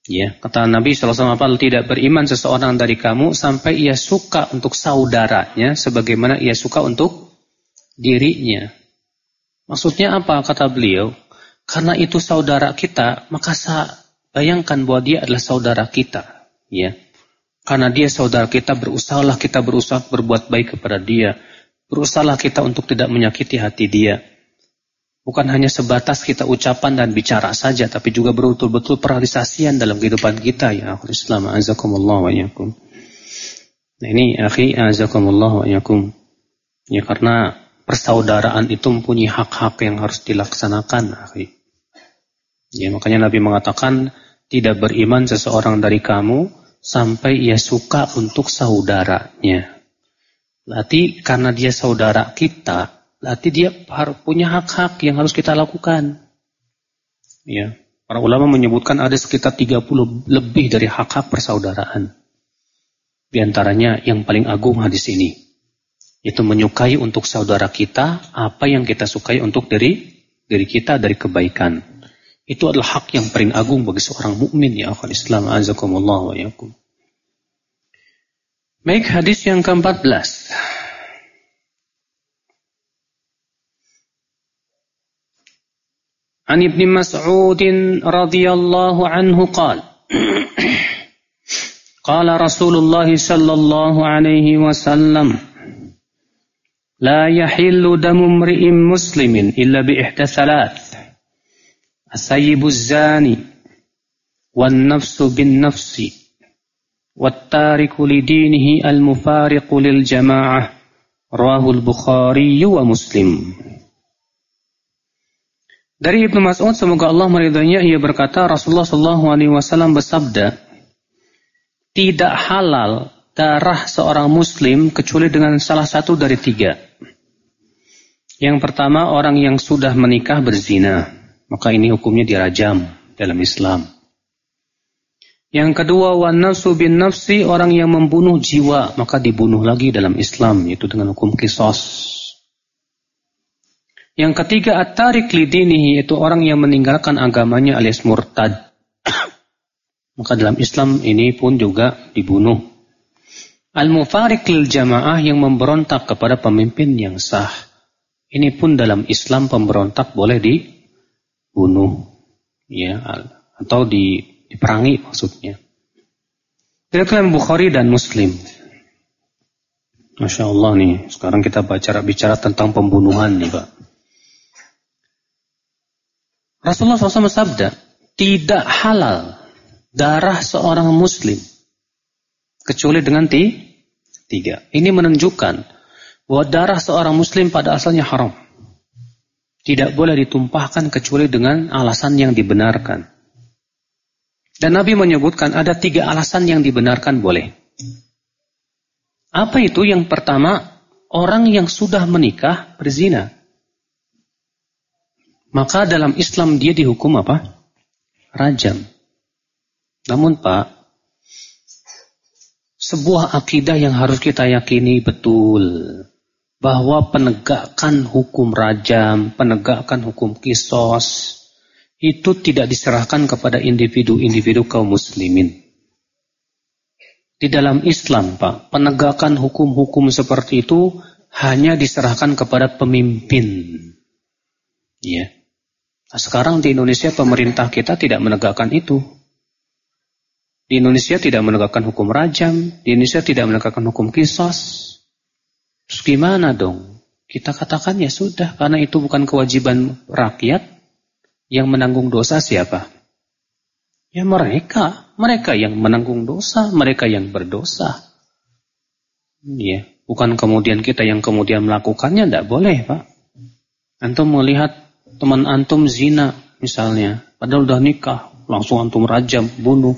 Ya, kata Nabi SAW tidak beriman seseorang dari kamu sampai ia suka untuk saudaranya sebagaimana ia suka untuk dirinya. Maksudnya apa kata beliau? Karena itu saudara kita, maka bayangkan bahwa dia adalah saudara kita, ya. Karena dia saudara kita, berusahalah kita berusaha berbuat baik kepada dia. Berusahalah kita untuk tidak menyakiti hati dia. Bukan hanya sebatas kita ucapan dan bicara saja, tapi juga betul-betul peralisasian dalam kehidupan kita ya akhir Islam. Azakumullah wa yakum. Nah ini akhi azakumullah wa yakum. Ya karena persaudaraan itu mempunyai hak-hak yang harus dilaksanakan. Ya, makanya Nabi mengatakan tidak beriman seseorang dari kamu sampai ia suka untuk saudaranya. Berarti karena dia saudara kita, berarti dia punya hak-hak yang harus kita lakukan. Ya, para ulama menyebutkan ada sekitar 30 lebih dari hak-hak persaudaraan. Di antaranya yang paling agung hadis ini. Itu menyukai untuk saudara kita apa yang kita sukai untuk diri diri kita dari kebaikan. Itu adalah hak yang paling agung bagi seorang mukmin ya akhwat Islam azakumullah wa yakum. Baik hadis yang ke-14. عن ابن مسعود رضي الله عنه قال قال رسول الله صلى الله عليه وسلم لا يحل دم امرئ مسلم إلا بإحدى ثلاث الثيب الزاني والنفس بالنفس والتارك لدينه المفارق للجماعة رواه البخاري ومسلم Dari Ibnu Mas'ud semoga Allah meridhoinya ia berkata Rasulullah Shallallahu alaihi wasallam bersabda tidak halal darah seorang muslim kecuali dengan salah satu dari tiga yang pertama orang yang sudah menikah berzina, maka ini hukumnya dirajam dalam Islam. Yang kedua wan nafsu bin nafsi orang yang membunuh jiwa maka dibunuh lagi dalam Islam yaitu dengan hukum kisos. Yang ketiga at-tarik lidinihi yaitu orang yang meninggalkan agamanya alias murtad. maka dalam Islam ini pun juga dibunuh. Al-mufarik lil jamaah yang memberontak kepada pemimpin yang sah. Ini pun dalam Islam pemberontak boleh dibunuh, ya, atau di, diperangi maksudnya. Diriwayatkan Bukhari dan Muslim. Masya Allah nih, sekarang kita bicara bicara tentang pembunuhan nih Pak. Rasulullah SAW sabda, tidak halal darah seorang muslim kecuali dengan tiga. Ini menunjukkan bahwa darah seorang muslim pada asalnya haram. Tidak boleh ditumpahkan kecuali dengan alasan yang dibenarkan. Dan Nabi menyebutkan ada tiga alasan yang dibenarkan boleh. Apa itu? Yang pertama, orang yang sudah menikah berzina. Maka dalam Islam dia dihukum apa? Rajam. Namun Pak, sebuah akidah yang harus kita yakini betul bahwa penegakan hukum rajam, penegakan hukum kisos, itu tidak diserahkan kepada individu-individu kaum muslimin. Di dalam Islam, Pak, penegakan hukum-hukum seperti itu hanya diserahkan kepada pemimpin. Ya. Nah, sekarang di Indonesia pemerintah kita tidak menegakkan itu. Di Indonesia tidak menegakkan hukum rajam, di Indonesia tidak menegakkan hukum kisos, Terus gimana dong? Kita katakan ya sudah, karena itu bukan kewajiban rakyat, yang menanggung dosa siapa? Ya mereka, mereka yang menanggung dosa, mereka yang berdosa. Ya, Bukan kemudian kita yang kemudian melakukannya, tidak boleh Pak. Antum melihat teman antum zina misalnya, padahal udah nikah, langsung antum rajam, bunuh.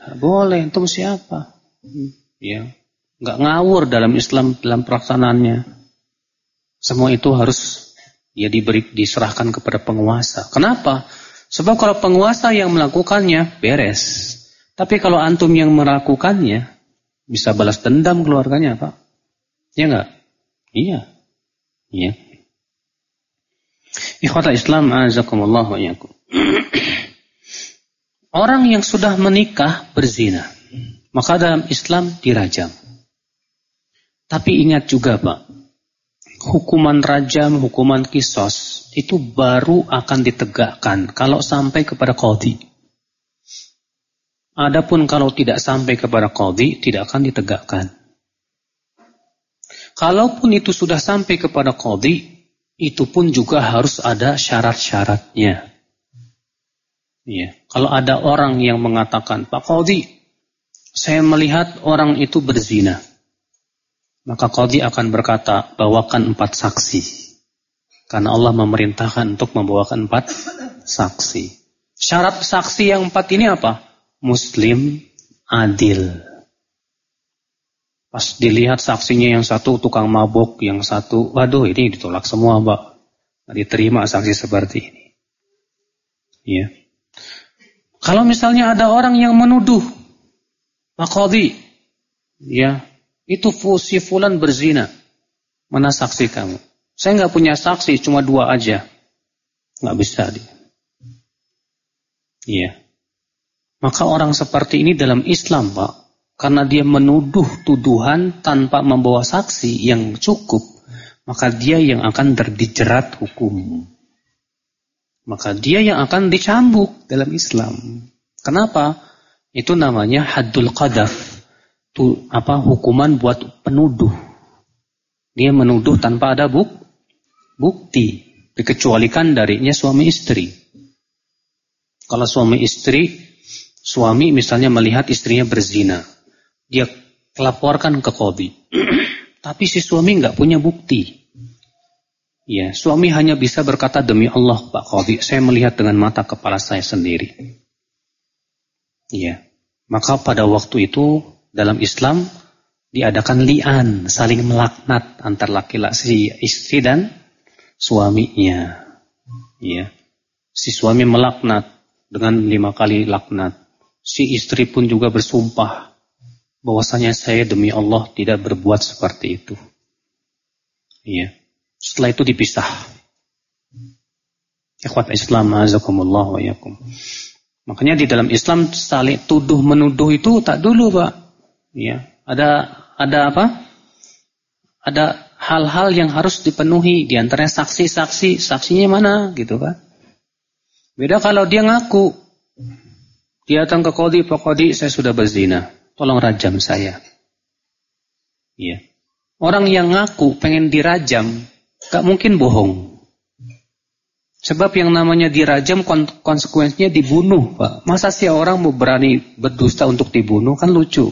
Tidak boleh, antum siapa? Ya, nggak ngawur dalam Islam dalam pelaksanaannya. Semua itu harus ya diberi diserahkan kepada penguasa. Kenapa? Sebab kalau penguasa yang melakukannya beres. Tapi kalau antum yang melakukannya bisa balas dendam keluarganya, Pak. Ya enggak? Iya. Iya. Ikhwata Islam azakumullah wa iyakum. Orang yang sudah menikah berzina, maka dalam Islam dirajam. Tapi ingat juga Pak, hukuman rajam, hukuman kisos itu baru akan ditegakkan kalau sampai kepada qadhi. Adapun kalau tidak sampai kepada qadhi tidak akan ditegakkan. Kalaupun itu sudah sampai kepada qadhi, itu pun juga harus ada syarat-syaratnya. Ya. Kalau ada orang yang mengatakan, Pak Qadhi, saya melihat orang itu berzina. Maka Qadhi akan berkata, bawakan empat saksi. Karena Allah memerintahkan untuk membawakan empat saksi. Syarat saksi yang empat ini apa? Muslim adil. Pas dilihat saksinya yang satu tukang mabuk, yang satu, waduh ini ditolak semua mbak. diterima saksi seperti ini. Ya. Kalau misalnya ada orang yang menuduh, Pak Qadhi, ya, itu si fulan berzina. Mana saksi kamu? Saya nggak punya saksi, cuma dua aja. Nggak bisa dia. Iya. Maka orang seperti ini dalam Islam, Pak, karena dia menuduh tuduhan tanpa membawa saksi yang cukup, maka dia yang akan terdijerat hukum. Maka dia yang akan dicambuk dalam Islam. Kenapa? Itu namanya haddul qadaf tu, apa hukuman buat penuduh. Dia menuduh tanpa ada buk, bukti, dikecualikan darinya suami istri. Kalau suami istri, suami misalnya melihat istrinya berzina, dia laporkan ke kodi. Tapi si suami nggak punya bukti. Ya, suami hanya bisa berkata demi Allah Pak Kodi, saya melihat dengan mata kepala saya sendiri. Ya, maka pada waktu itu dalam Islam diadakan li'an, saling melaknat antar laki-laki istri dan suaminya. Ya. Si suami melaknat dengan lima kali laknat. Si istri pun juga bersumpah bahwasanya saya demi Allah tidak berbuat seperti itu. Ya. Setelah itu dipisah. Ikhwat Islam azakumullah wa yakum. Makanya di dalam Islam saling tuduh menuduh itu tak dulu, Pak. Ya, ada ada apa? Ada hal-hal yang harus dipenuhi di antaranya saksi-saksi, saksinya mana gitu kan. Beda kalau dia ngaku. Dia datang ke kodi, Pak Kodi, saya sudah berzina. Tolong rajam saya. Iya. Orang yang ngaku pengen dirajam, gak mungkin bohong. Sebab yang namanya dirajam konsekuensinya dibunuh, Pak. Masa sih orang mau berani berdusta untuk dibunuh kan lucu.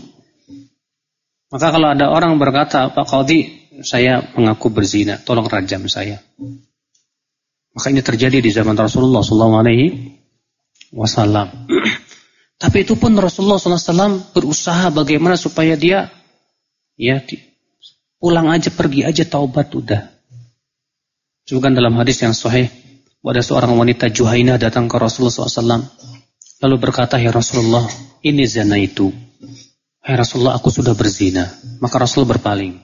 Maka kalau ada orang berkata, Pak Qadhi, saya mengaku berzina, tolong rajam saya. Maka ini terjadi di zaman Rasulullah SAW. Tapi itu pun Rasulullah SAW berusaha bagaimana supaya dia ya pulang aja, pergi aja, taubat udah. Juga dalam hadis yang sahih, ada seorang wanita Juhaina datang ke Rasulullah SAW. Lalu berkata, ya Rasulullah, ini zina itu. Hai Rasulullah, aku sudah berzina. Maka Rasul berpaling.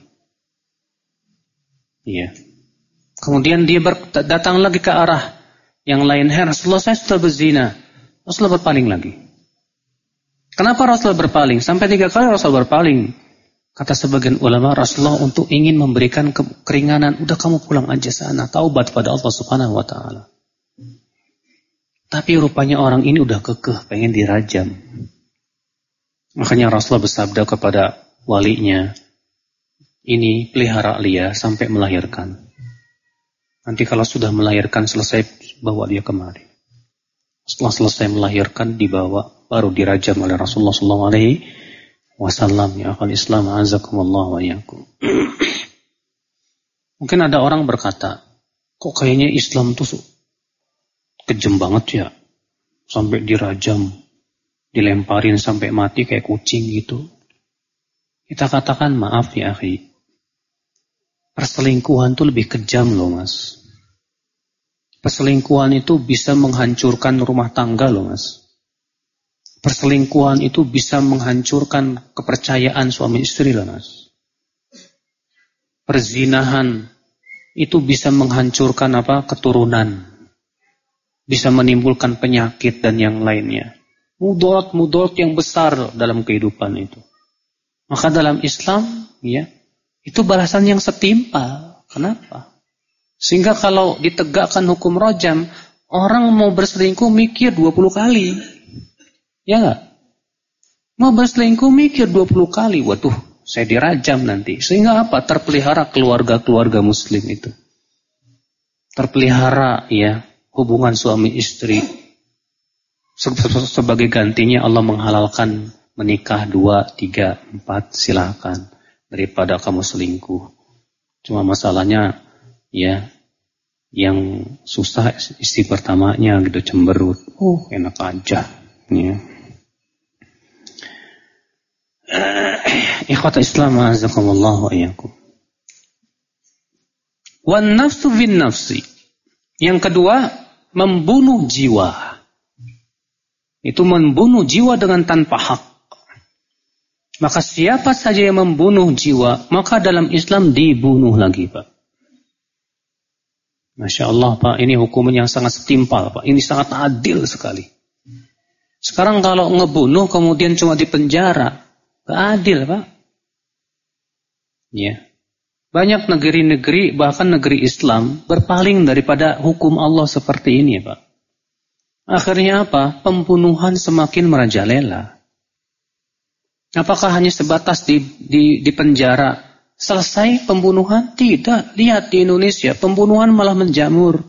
Iya. Kemudian dia datang lagi ke arah yang lain. Hai Rasulullah, saya sudah berzina. Rasulullah berpaling lagi. Kenapa Rasulullah berpaling? Sampai tiga kali Rasul berpaling. Kata sebagian ulama Rasulullah untuk ingin memberikan keringanan. Udah kamu pulang aja sana. Taubat pada Allah subhanahu wa ta'ala. Tapi rupanya orang ini udah kekeh. Pengen dirajam. Makanya Rasulullah bersabda kepada walinya, ini pelihara dia sampai melahirkan. Nanti kalau sudah melahirkan selesai, bawa dia kemari. Setelah selesai melahirkan, dibawa, baru dirajam oleh Rasulullah SAW. wasallam ya akal Islam azakumullah wa. Mungkin ada orang berkata, kok kayaknya Islam tuh kejam banget ya. Sampai dirajam, dilemparin sampai mati kayak kucing gitu. Kita katakan maaf ya akhi. Perselingkuhan tuh lebih kejam loh mas. Perselingkuhan itu bisa menghancurkan rumah tangga loh mas. Perselingkuhan itu bisa menghancurkan kepercayaan suami istri loh mas. Perzinahan itu bisa menghancurkan apa keturunan. Bisa menimbulkan penyakit dan yang lainnya. Mudorot-mudorot yang besar dalam kehidupan itu. Maka dalam Islam, ya, itu balasan yang setimpal. Kenapa? Sehingga kalau ditegakkan hukum rojam, orang mau berselingkuh mikir 20 kali. Ya enggak? Mau berselingkuh mikir 20 kali. Waduh, saya dirajam nanti. Sehingga apa? Terpelihara keluarga-keluarga muslim itu. Terpelihara ya hubungan suami istri. Sebagai gantinya Allah menghalalkan menikah dua, tiga, empat, silakan daripada kamu selingkuh. Cuma masalahnya ya yang susah istri pertamanya gitu cemberut. Oh, enak aja. Ya. Ikhwata Islam azakumullah wa iyyakum. Wan nafsu bin nafsi. Yang kedua, membunuh jiwa. Itu membunuh jiwa dengan tanpa hak. Maka siapa saja yang membunuh jiwa, maka dalam Islam dibunuh lagi, Pak. Masya Allah, Pak. Ini hukuman yang sangat setimpal, Pak. Ini sangat adil sekali. Sekarang kalau ngebunuh kemudian cuma dipenjara, Gak adil, Pak. Ya. Banyak negeri-negeri, bahkan negeri Islam, berpaling daripada hukum Allah seperti ini, Pak. Akhirnya apa? Pembunuhan semakin merajalela. Apakah hanya sebatas di, di, di penjara? Selesai pembunuhan? Tidak. Lihat di Indonesia, pembunuhan malah menjamur.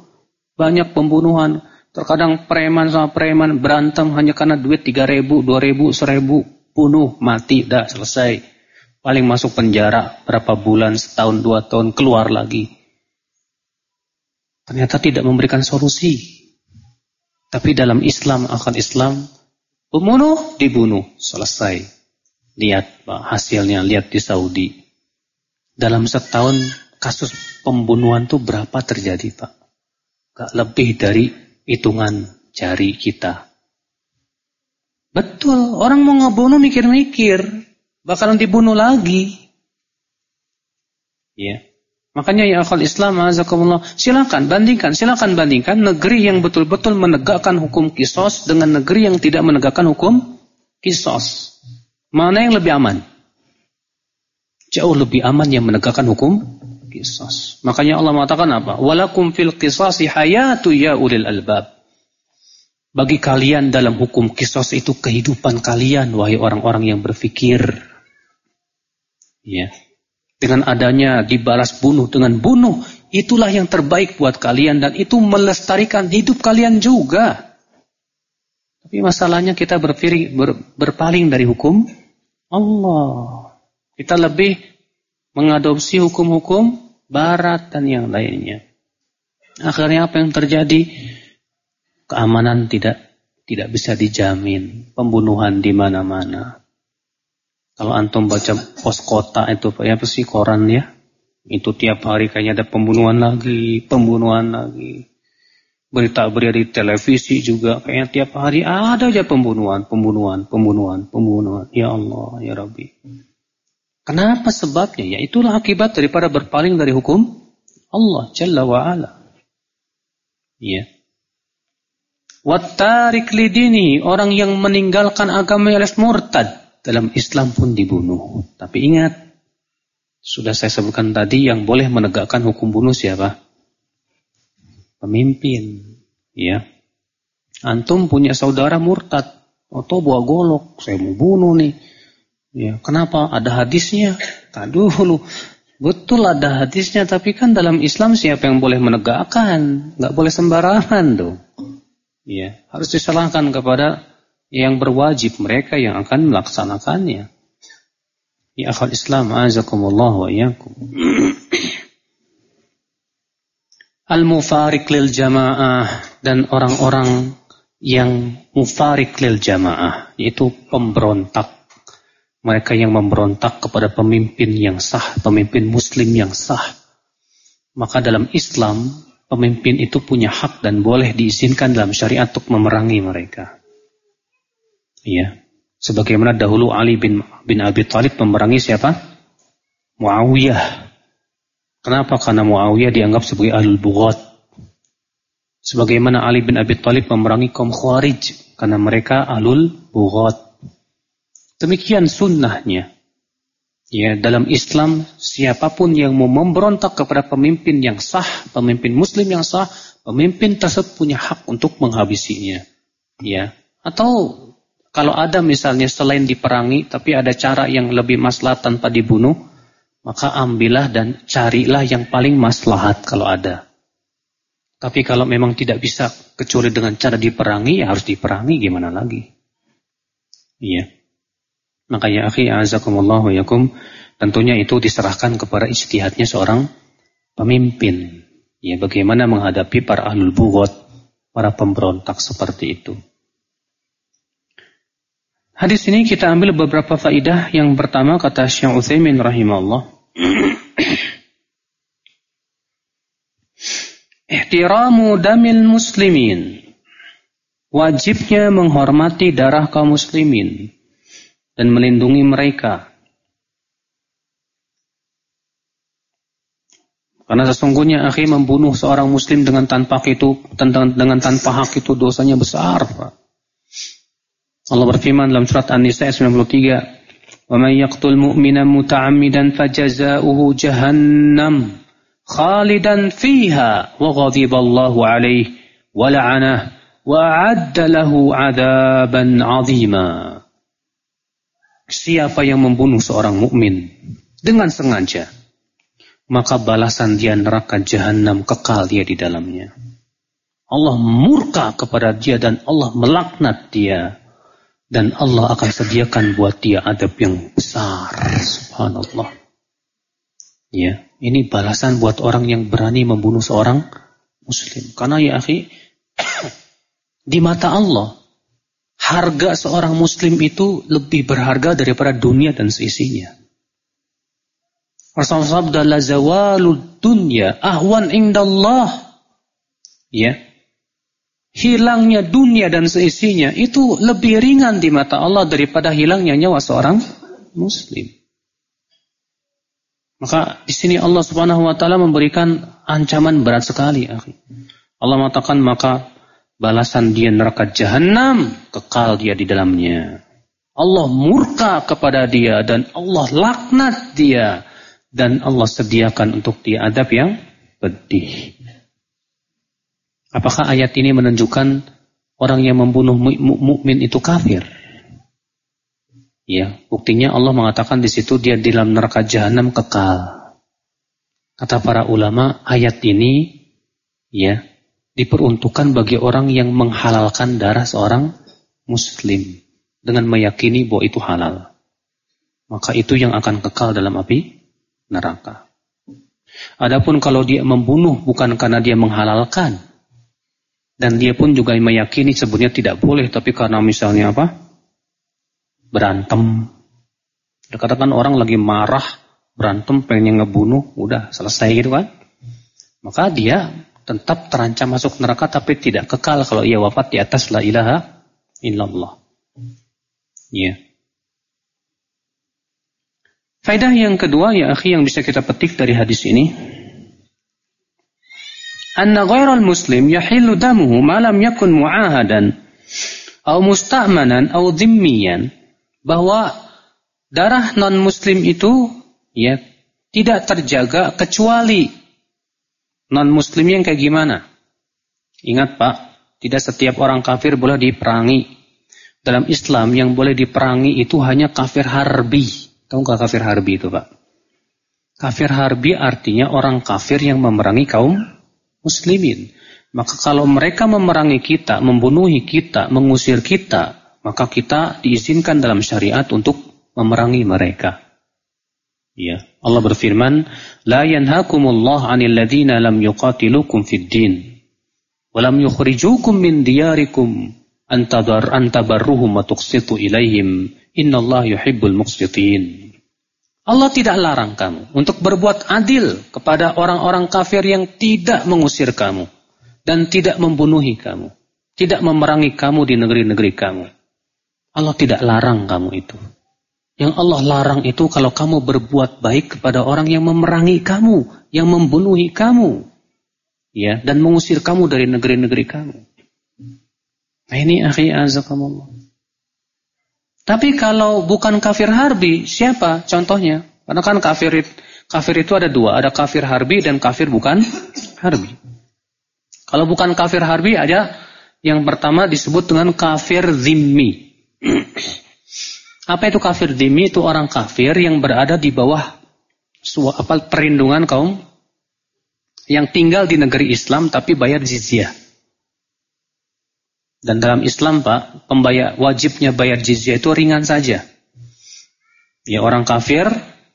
Banyak pembunuhan. Terkadang preman sama preman berantem hanya karena duit 3 ribu, 2 ribu, 1 ribu bunuh, mati, dah selesai. Paling masuk penjara berapa bulan, setahun, dua tahun, keluar lagi. Ternyata tidak memberikan solusi. Tapi dalam Islam, akan Islam, pembunuh dibunuh, selesai. Lihat hasilnya, lihat di Saudi. Dalam setahun kasus pembunuhan itu berapa terjadi Pak? Gak lebih dari hitungan jari kita. Betul, orang mau ngebunuh mikir-mikir, bakalan dibunuh lagi. Ya. Makanya ya akal Islam azakumullah, silakan bandingkan, silakan bandingkan negeri yang betul-betul menegakkan hukum kisos dengan negeri yang tidak menegakkan hukum kisos. Mana yang lebih aman? Jauh lebih aman yang menegakkan hukum kisos. Makanya Allah mengatakan apa? Walakum fil qisasi hayatu ya ulil albab. Bagi kalian dalam hukum kisos itu kehidupan kalian, wahai orang-orang yang berfikir. Ya. Dengan adanya dibalas bunuh dengan bunuh, itulah yang terbaik buat kalian dan itu melestarikan hidup kalian juga. Tapi masalahnya kita ber, berpaling dari hukum Allah. Kita lebih mengadopsi hukum-hukum barat dan yang lainnya. Akhirnya apa yang terjadi? keamanan tidak tidak bisa dijamin, pembunuhan di mana-mana. Kalau antum baca pos kota itu ya pasti koran ya, itu tiap hari kayaknya ada pembunuhan lagi, pembunuhan lagi. Berita-berita di televisi juga kayaknya tiap hari ada aja pembunuhan, pembunuhan, pembunuhan, pembunuhan. Ya Allah, ya Rabbi. Kenapa sebabnya? Ya itulah akibat daripada berpaling dari hukum Allah Jalla wa ala. Ya. Wattarik lidini, orang yang meninggalkan agama alias murtad. Dalam Islam pun dibunuh. Tapi ingat, sudah saya sebutkan tadi yang boleh menegakkan hukum bunuh siapa? Pemimpin. Ya. Antum punya saudara murtad. Atau buah golok, saya mau bunuh nih. Ya, kenapa? Ada hadisnya. Tak dulu. Betul ada hadisnya, tapi kan dalam Islam siapa yang boleh menegakkan? Gak boleh sembarangan dong. Ya, harus disalahkan kepada yang berwajib mereka yang akan melaksanakannya. Ya akhal Islam, azakumullah wa iyakum. Al-mufarik lil jamaah dan orang-orang yang mufarik lil jamaah, yaitu pemberontak. Mereka yang memberontak kepada pemimpin yang sah, pemimpin muslim yang sah. Maka dalam Islam, pemimpin itu punya hak dan boleh diizinkan dalam syariat untuk memerangi mereka. Iya. Sebagaimana dahulu Ali bin, bin Abi Thalib memerangi siapa? Muawiyah. Kenapa? Karena Muawiyah dianggap sebagai ahlul bughat. Sebagaimana Ali bin Abi Thalib memerangi kaum Khawarij karena mereka ahlul bughat. Demikian sunnahnya. Ya, dalam Islam siapa pun yang mau memberontak kepada pemimpin yang sah, pemimpin muslim yang sah, pemimpin tersebut punya hak untuk menghabisinya. Ya. Atau kalau ada misalnya selain diperangi, tapi ada cara yang lebih maslahat tanpa dibunuh, maka ambillah dan carilah yang paling maslahat kalau ada. Tapi kalau memang tidak bisa kecuali dengan cara diperangi, ya harus diperangi gimana lagi. Iya. Maka ya akhi azakumullah wa yakum, tentunya itu diserahkan kepada istihadnya seorang pemimpin. Ya, bagaimana menghadapi para ahlul bugot, para pemberontak seperti itu. Hadis ini kita ambil beberapa faidah. Yang pertama kata Syekh Utsaimin rahimahullah. Ihtiramu damil muslimin. Wajibnya menghormati darah kaum muslimin dan melindungi mereka. Karena sesungguhnya akhi membunuh seorang muslim dengan tanpa hak itu dengan tanpa hak itu dosanya besar. Pak. Allah berfirman dalam surat An-Nisa 93, "Wa may yaqtul mu'mina muta'ammidan fajaza'uhu jahannam khalidan fiha wa ghadiba Allahu 'alaihi wa la'anahu wa 'adda lahu 'adaban 'azima." Siapa yang membunuh seorang mukmin dengan sengaja, maka balasan dia neraka jahanam kekal dia di dalamnya. Allah murka kepada dia dan Allah melaknat dia dan Allah akan sediakan buat dia adab yang besar. Subhanallah. Ya, ini balasan buat orang yang berani membunuh seorang muslim. Karena ya akhi, di mata Allah, harga seorang muslim itu lebih berharga daripada dunia dan seisinya. Rasulullah sabda la dunya ahwan indallah. Ya, hilangnya dunia dan seisinya itu lebih ringan di mata Allah daripada hilangnya nyawa seorang muslim. Maka di sini Allah Subhanahu wa taala memberikan ancaman berat sekali. Allah mengatakan maka balasan dia neraka jahanam, kekal dia di dalamnya. Allah murka kepada dia dan Allah laknat dia dan Allah sediakan untuk dia adab yang pedih. Apakah ayat ini menunjukkan orang yang membunuh mukmin itu kafir? Ya, buktinya Allah mengatakan di situ dia di dalam neraka jahanam kekal. Kata para ulama, ayat ini ya diperuntukkan bagi orang yang menghalalkan darah seorang muslim dengan meyakini bahwa itu halal. Maka itu yang akan kekal dalam api neraka. Adapun kalau dia membunuh bukan karena dia menghalalkan, dan dia pun juga meyakini sebenarnya tidak boleh, tapi karena misalnya apa? Berantem. Katakan orang lagi marah, berantem, pengen ngebunuh, udah selesai gitu kan. Maka dia tetap terancam masuk neraka tapi tidak kekal kalau ia wafat di atas la ilaha illallah. Ya. Faedah yang kedua ya akhi yang bisa kita petik dari hadis ini anna ghairal muslim yahillu damuhu ma lam yakun mu'ahadan atau musta'manan atau dhimmiyan bahwa darah non muslim itu ya tidak terjaga kecuali non muslim yang kayak gimana? Ingat Pak, tidak setiap orang kafir boleh diperangi. Dalam Islam yang boleh diperangi itu hanya kafir harbi. Tahu nggak kafir harbi itu Pak? Kafir harbi artinya orang kafir yang memerangi kaum muslimin. Maka kalau mereka memerangi kita, membunuhi kita, mengusir kita, maka kita diizinkan dalam syariat untuk memerangi mereka. Ya, Allah berfirman, "La yanhakumullah 'anil ladzina lam yuqatilukum fid din wa lam yukhrijukum min diyarikum an tadar an tabarruhum wa tuqsitu ilaihim. Innallaha yuhibbul muqsitin." Allah tidak larang kamu untuk berbuat adil kepada orang-orang kafir yang tidak mengusir kamu dan tidak membunuhi kamu, tidak memerangi kamu di negeri-negeri kamu. Allah tidak larang kamu itu. Yang Allah larang itu kalau kamu berbuat baik kepada orang yang memerangi kamu, yang membunuhi kamu, ya, dan mengusir kamu dari negeri-negeri kamu. Nah ini akhi azakumullah. Tapi kalau bukan kafir harbi, siapa contohnya? Karena kan kafir kafir itu ada dua, ada kafir harbi dan kafir bukan harbi. Kalau bukan kafir harbi ada yang pertama disebut dengan kafir zimmi. Apa itu kafir dimi? Itu orang kafir yang berada di bawah apa perlindungan kaum yang tinggal di negeri Islam tapi bayar jizyah. Dan dalam Islam Pak, pembayar wajibnya bayar jizyah itu ringan saja. Ya orang kafir,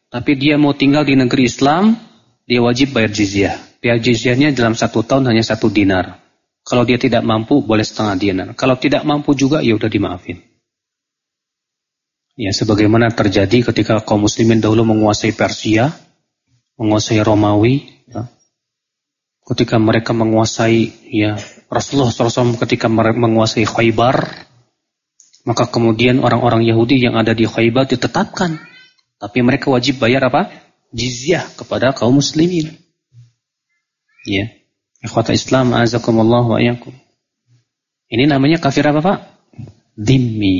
tapi dia mau tinggal di negeri Islam, dia wajib bayar jizyah. Bayar jizyahnya dalam satu tahun hanya satu dinar. Kalau dia tidak mampu, boleh setengah dinar. Kalau tidak mampu juga, ya udah dimaafin. Ya, sebagaimana terjadi ketika kaum muslimin dahulu menguasai Persia, menguasai Romawi, ya. ketika mereka menguasai ya Rasulullah SAW ketika menguasai Khaybar, maka kemudian orang-orang Yahudi yang ada di Khaybar ditetapkan, tapi mereka wajib bayar apa? Jizyah kepada kaum muslimin. Ya. Ikhwata Islam azakumullah wa Ini namanya kafir apa, Pak? Dhimmi.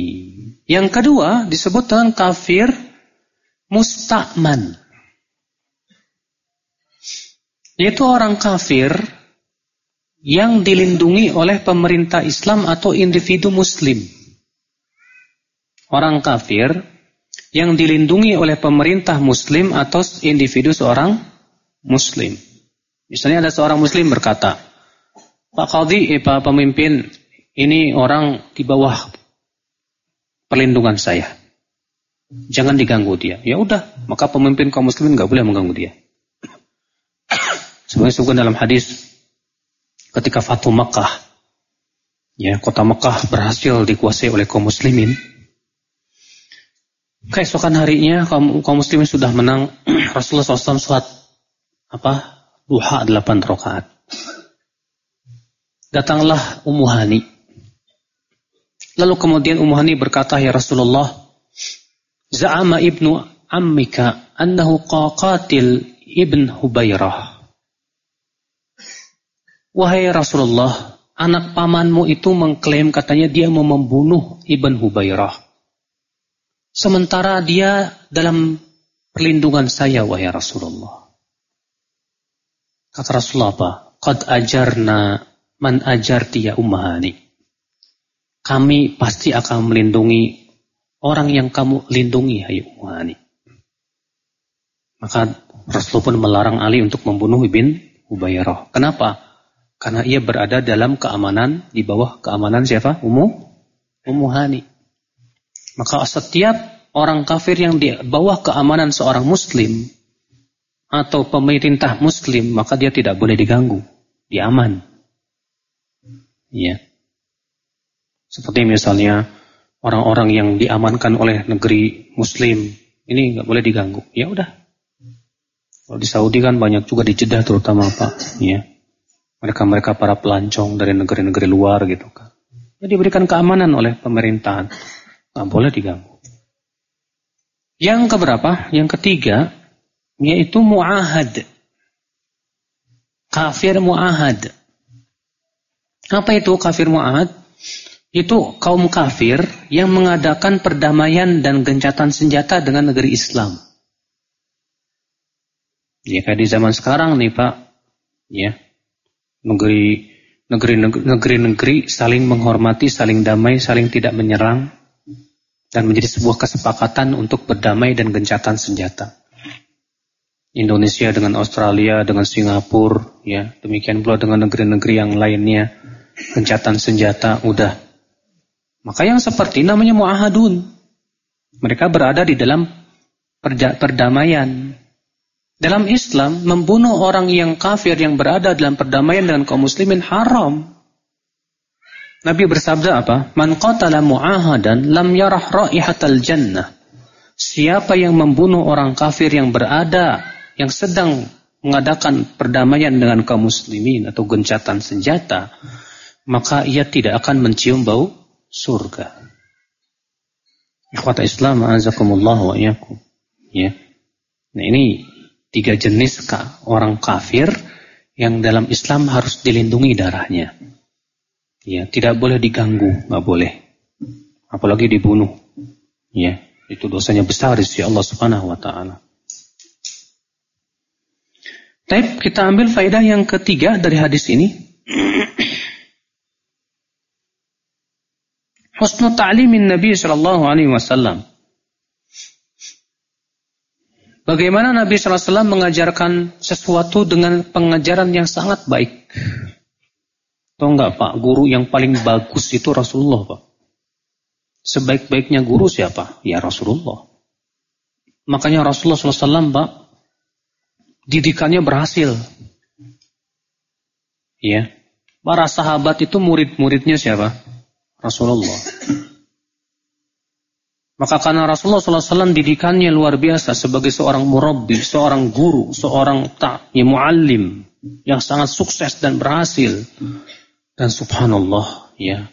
Yang kedua disebut dengan kafir mustakman. Yaitu orang kafir yang dilindungi oleh pemerintah Islam atau individu muslim. Orang kafir yang dilindungi oleh pemerintah muslim atau individu seorang muslim. Misalnya ada seorang muslim berkata, Pak Qadhi, eh, Pak pemimpin, ini orang di bawah perlindungan saya. Jangan diganggu dia. Ya udah, maka pemimpin kaum muslimin nggak boleh mengganggu dia. Sebenarnya disebutkan dalam hadis ketika Fatu Makkah, ya kota Makkah berhasil dikuasai oleh kaum muslimin. Keesokan harinya kaum, kaum muslimin sudah menang. Rasulullah SAW sholat apa duha delapan rakaat. Datanglah Ummu Hani Lalu kemudian Ummu Hani berkata, "Ya Rasulullah, za'ama ibnu ammika annahu qaqatil ibn Hubairah." Wahai Rasulullah, anak pamanmu itu mengklaim katanya dia mau membunuh Ibn Hubairah. Sementara dia dalam perlindungan saya, wahai Rasulullah. Kata Rasulullah apa? Qad ajarna man ajarti ya ummahani kami pasti akan melindungi orang yang kamu lindungi, hai Ummu Maka Rasulullah pun melarang Ali untuk membunuh Ibn Ubayrah. Kenapa? Karena ia berada dalam keamanan, di bawah keamanan siapa? Ummu, Ummu Hani. Maka setiap orang kafir yang di bawah keamanan seorang muslim, atau pemerintah muslim, maka dia tidak boleh diganggu. Dia aman. Ya. Seperti misalnya orang-orang yang diamankan oleh negeri Muslim, ini nggak boleh diganggu. Ya udah. Kalau di Saudi kan banyak juga di Jeddah terutama Pak, ya. Mereka-mereka para pelancong dari negeri-negeri luar gitu kan. Ya diberikan keamanan oleh pemerintahan. Nggak boleh diganggu. Yang keberapa? Yang ketiga, yaitu mu'ahad. Kafir mu'ahad. Apa itu kafir mu'ahad? itu kaum kafir yang mengadakan perdamaian dan gencatan senjata dengan negeri Islam. Ya kayak di zaman sekarang nih Pak, ya negeri negeri-negeri saling menghormati, saling damai, saling tidak menyerang dan menjadi sebuah kesepakatan untuk berdamai dan gencatan senjata. Indonesia dengan Australia, dengan Singapura, ya demikian pula dengan negeri-negeri yang lainnya, gencatan senjata udah maka yang seperti namanya mu'ahadun. Mereka berada di dalam perdamaian. Dalam Islam, membunuh orang yang kafir yang berada dalam perdamaian dengan kaum muslimin haram. Nabi bersabda apa? Man qatala mu'ahadan lam yarah ra'ihatal jannah. Siapa yang membunuh orang kafir yang berada, yang sedang mengadakan perdamaian dengan kaum muslimin atau gencatan senjata, maka ia tidak akan mencium bau surga. Ikhwata Islam, azakumullah wa iyakum. Ya. Nah ini tiga jenis orang kafir yang dalam Islam harus dilindungi darahnya. Ya, tidak boleh diganggu, nggak boleh. Apalagi dibunuh. Ya, itu dosanya besar di sisi Allah Subhanahu wa taala. Baik, kita ambil faedah yang ketiga dari hadis ini. Husnu ta'limin Nabi sallallahu alaihi wasallam. Bagaimana Nabi SAW mengajarkan sesuatu dengan pengajaran yang sangat baik. Tahu enggak Pak, guru yang paling bagus itu Rasulullah Pak. Sebaik-baiknya guru siapa? Ya Rasulullah. Makanya Rasulullah SAW Pak, didikannya berhasil. Ya. Para sahabat itu murid-muridnya siapa? Rasulullah. Maka karena Rasulullah SAW didikannya luar biasa sebagai seorang murabbi, seorang guru, seorang tak, muallim yang sangat sukses dan berhasil. Dan subhanallah, ya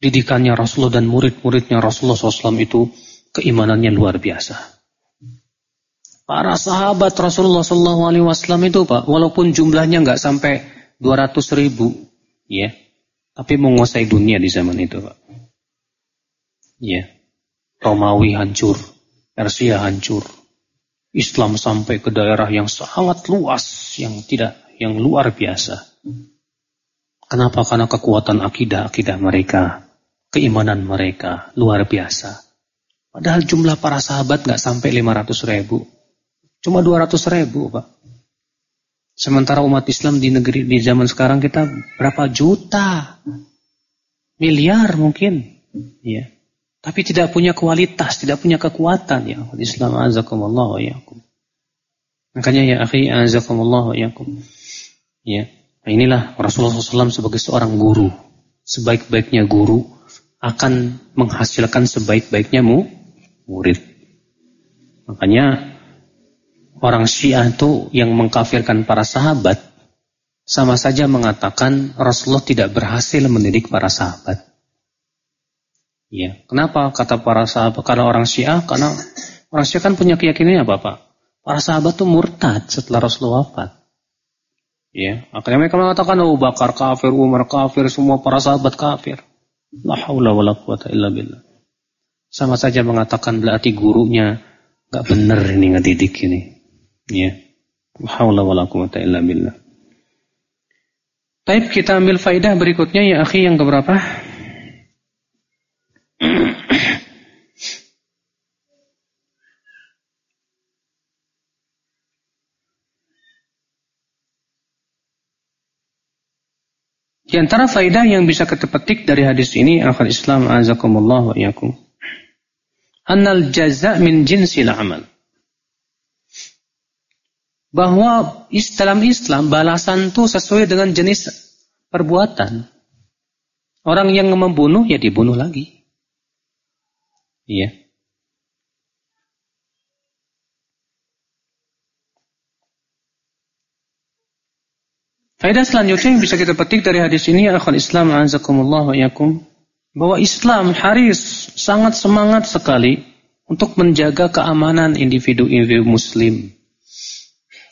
didikannya Rasulullah dan murid-muridnya Rasulullah SAW itu keimanannya luar biasa. Para sahabat Rasulullah SAW itu pak, walaupun jumlahnya nggak sampai 200 ribu, ya, tapi menguasai dunia di zaman itu pak. Ya, Romawi hancur, Persia hancur. Islam sampai ke daerah yang sangat luas, yang tidak, yang luar biasa. Kenapa? Karena kekuatan akidah-akidah mereka, keimanan mereka luar biasa. Padahal jumlah para sahabat nggak sampai 500 ribu. Cuma 200 ribu, Pak. Sementara umat Islam di negeri di zaman sekarang kita berapa juta? Miliar mungkin. Ya. Tapi tidak punya kualitas, tidak punya kekuatan ya. Islam azakumullah wa yakum. Makanya ya akhi azakumullah wa yakum. Ya. Nah inilah Rasulullah SAW sebagai seorang guru. Sebaik-baiknya guru akan menghasilkan sebaik-baiknya mu, murid. Makanya orang Syiah itu yang mengkafirkan para sahabat sama saja mengatakan Rasulullah tidak berhasil mendidik para sahabat. Ya, kenapa kata para sahabat? Karena orang Syiah, karena orang Syiah kan punya keyakinan apa, Pak? Para sahabat tuh murtad setelah Rasulullah wafat. Ya, akhirnya mereka mengatakan oh Bakar kafir, Umar kafir, semua para sahabat kafir. La haula wala quwata illa billah. Sama saja mengatakan berarti gurunya nggak benar ini ngedidik ini. Ya. La haula wala quwata illa billah. Baik, kita ambil faidah berikutnya ya akhi yang keberapa? Di antara faidah yang bisa kita petik dari hadis ini, akhir Islam azakumullah wa iyakum. Annal jaza min jinsil amal. Bahwa dalam Islam balasan itu sesuai dengan jenis perbuatan. Orang yang membunuh ya dibunuh lagi. Iya. Faedah selanjutnya yang bisa kita petik dari hadis ini akhul Islam azakumullah wa yakum bahwa Islam haris sangat semangat sekali untuk menjaga keamanan individu-individu muslim.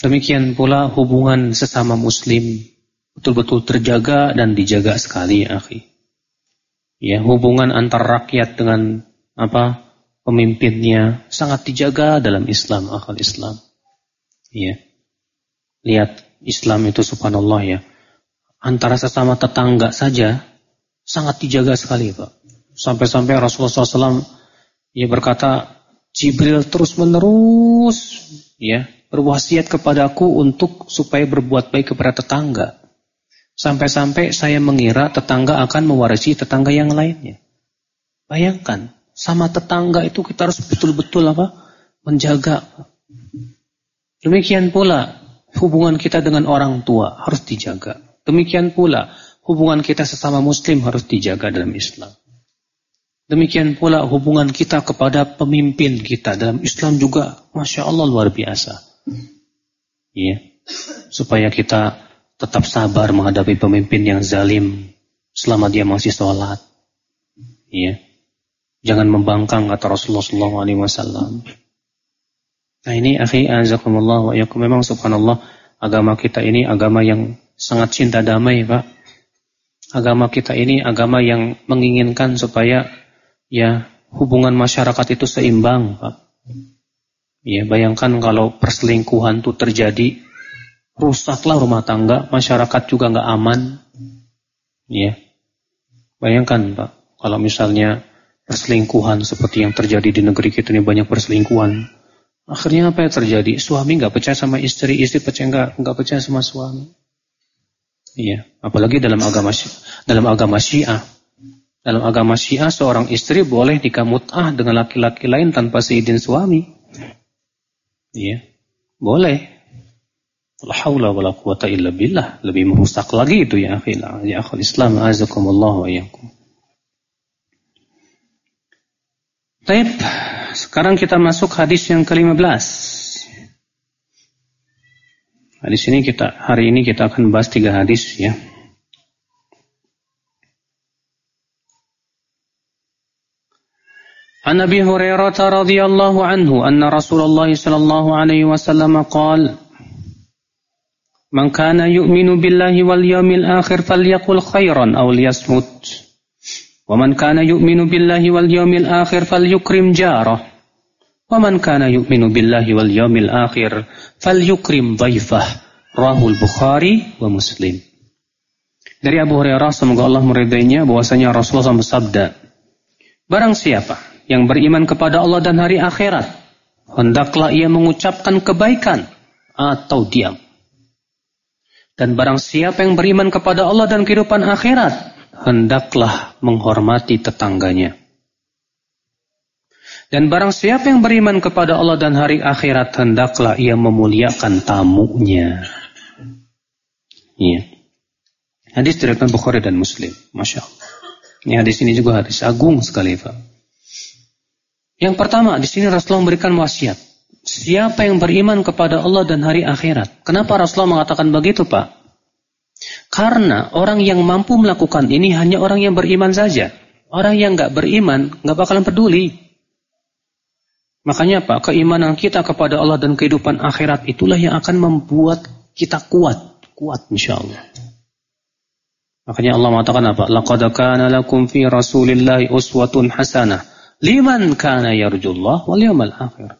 Demikian pula hubungan sesama muslim betul-betul terjaga dan dijaga sekali ya akhi. Ya, hubungan antar rakyat dengan apa? pemimpinnya sangat dijaga dalam Islam akal Islam. Ya. Lihat Islam itu subhanallah ya. Antara sesama tetangga saja sangat dijaga sekali Pak. Sampai-sampai Rasulullah SAW ya berkata, Jibril terus menerus ya berwasiat kepadaku untuk supaya berbuat baik kepada tetangga. Sampai-sampai saya mengira tetangga akan mewarisi tetangga yang lainnya. Bayangkan, sama tetangga itu kita harus betul-betul apa? menjaga. Demikian pula hubungan kita dengan orang tua harus dijaga. Demikian pula hubungan kita sesama muslim harus dijaga dalam Islam. Demikian pula hubungan kita kepada pemimpin kita dalam Islam juga, masya Allah luar biasa. Ya, supaya kita tetap sabar menghadapi pemimpin yang zalim selama dia masih sholat. Ya, jangan membangkang kata Rasulullah SAW. Nah ini akhi azakumullah wa yakum memang subhanallah agama kita ini agama yang sangat cinta damai Pak. Agama kita ini agama yang menginginkan supaya ya hubungan masyarakat itu seimbang, Pak. Ya, bayangkan kalau perselingkuhan itu terjadi, rusaklah rumah tangga, masyarakat juga nggak aman. Ya. Bayangkan, Pak, kalau misalnya perselingkuhan seperti yang terjadi di negeri kita ini banyak perselingkuhan. Akhirnya apa yang terjadi? Suami nggak percaya sama istri, istri percaya nggak nggak percaya sama suami. Iya, apalagi dalam agama dalam agama Syiah. Dalam agama Syiah seorang istri boleh nikah mut'ah dengan laki-laki lain tanpa seizin suami. Iya. Boleh. La haula wala quwata illa billah. Lebih merusak lagi itu ya akhil. Ya akhil Islam azakumullah wa iyyakum. Baik. Sekarang kita masuk hadis yang ke-15. Hadis ini kita hari ini kita akan bahas tiga hadis ya. عن ابي هريره رضي الله عنه ان رسول الله صلى الله عليه وسلم قال من كان يؤمن بالله واليوم الاخر فليقل خيرا او ليصمت ومن كان يؤمن بالله واليوم الاخر فليكرم جاره ومن كان يؤمن بالله واليوم الاخر فليكرم ضيفه رواه البخاري ومسلم Dari Abu Hurairah semoga Allah meridainya bahwasanya Rasulullah SAW bersabda Barang siapa yang beriman kepada Allah dan hari akhirat, hendaklah ia mengucapkan kebaikan atau diam. Dan barang siapa yang beriman kepada Allah dan kehidupan akhirat, hendaklah menghormati tetangganya. Dan barang siapa yang beriman kepada Allah dan hari akhirat, hendaklah ia memuliakan tamunya. Iya. Hadis diriwayatkan Bukhari dan Muslim. Masya Allah. Ini hadis ini juga hadis agung sekali, Pak. Yang pertama, di sini Rasulullah memberikan wasiat. Siapa yang beriman kepada Allah dan hari akhirat? Kenapa Rasulullah mengatakan begitu, Pak? Karena orang yang mampu melakukan ini hanya orang yang beriman saja. Orang yang nggak beriman nggak bakalan peduli. Makanya Pak, keimanan kita kepada Allah dan kehidupan akhirat itulah yang akan membuat kita kuat, kuat insya Allah. Makanya Allah mengatakan apa? Laqad kana lakum fi Rasulillahi uswatun hasanah Liman kana yarjullah wal yawmal akhir.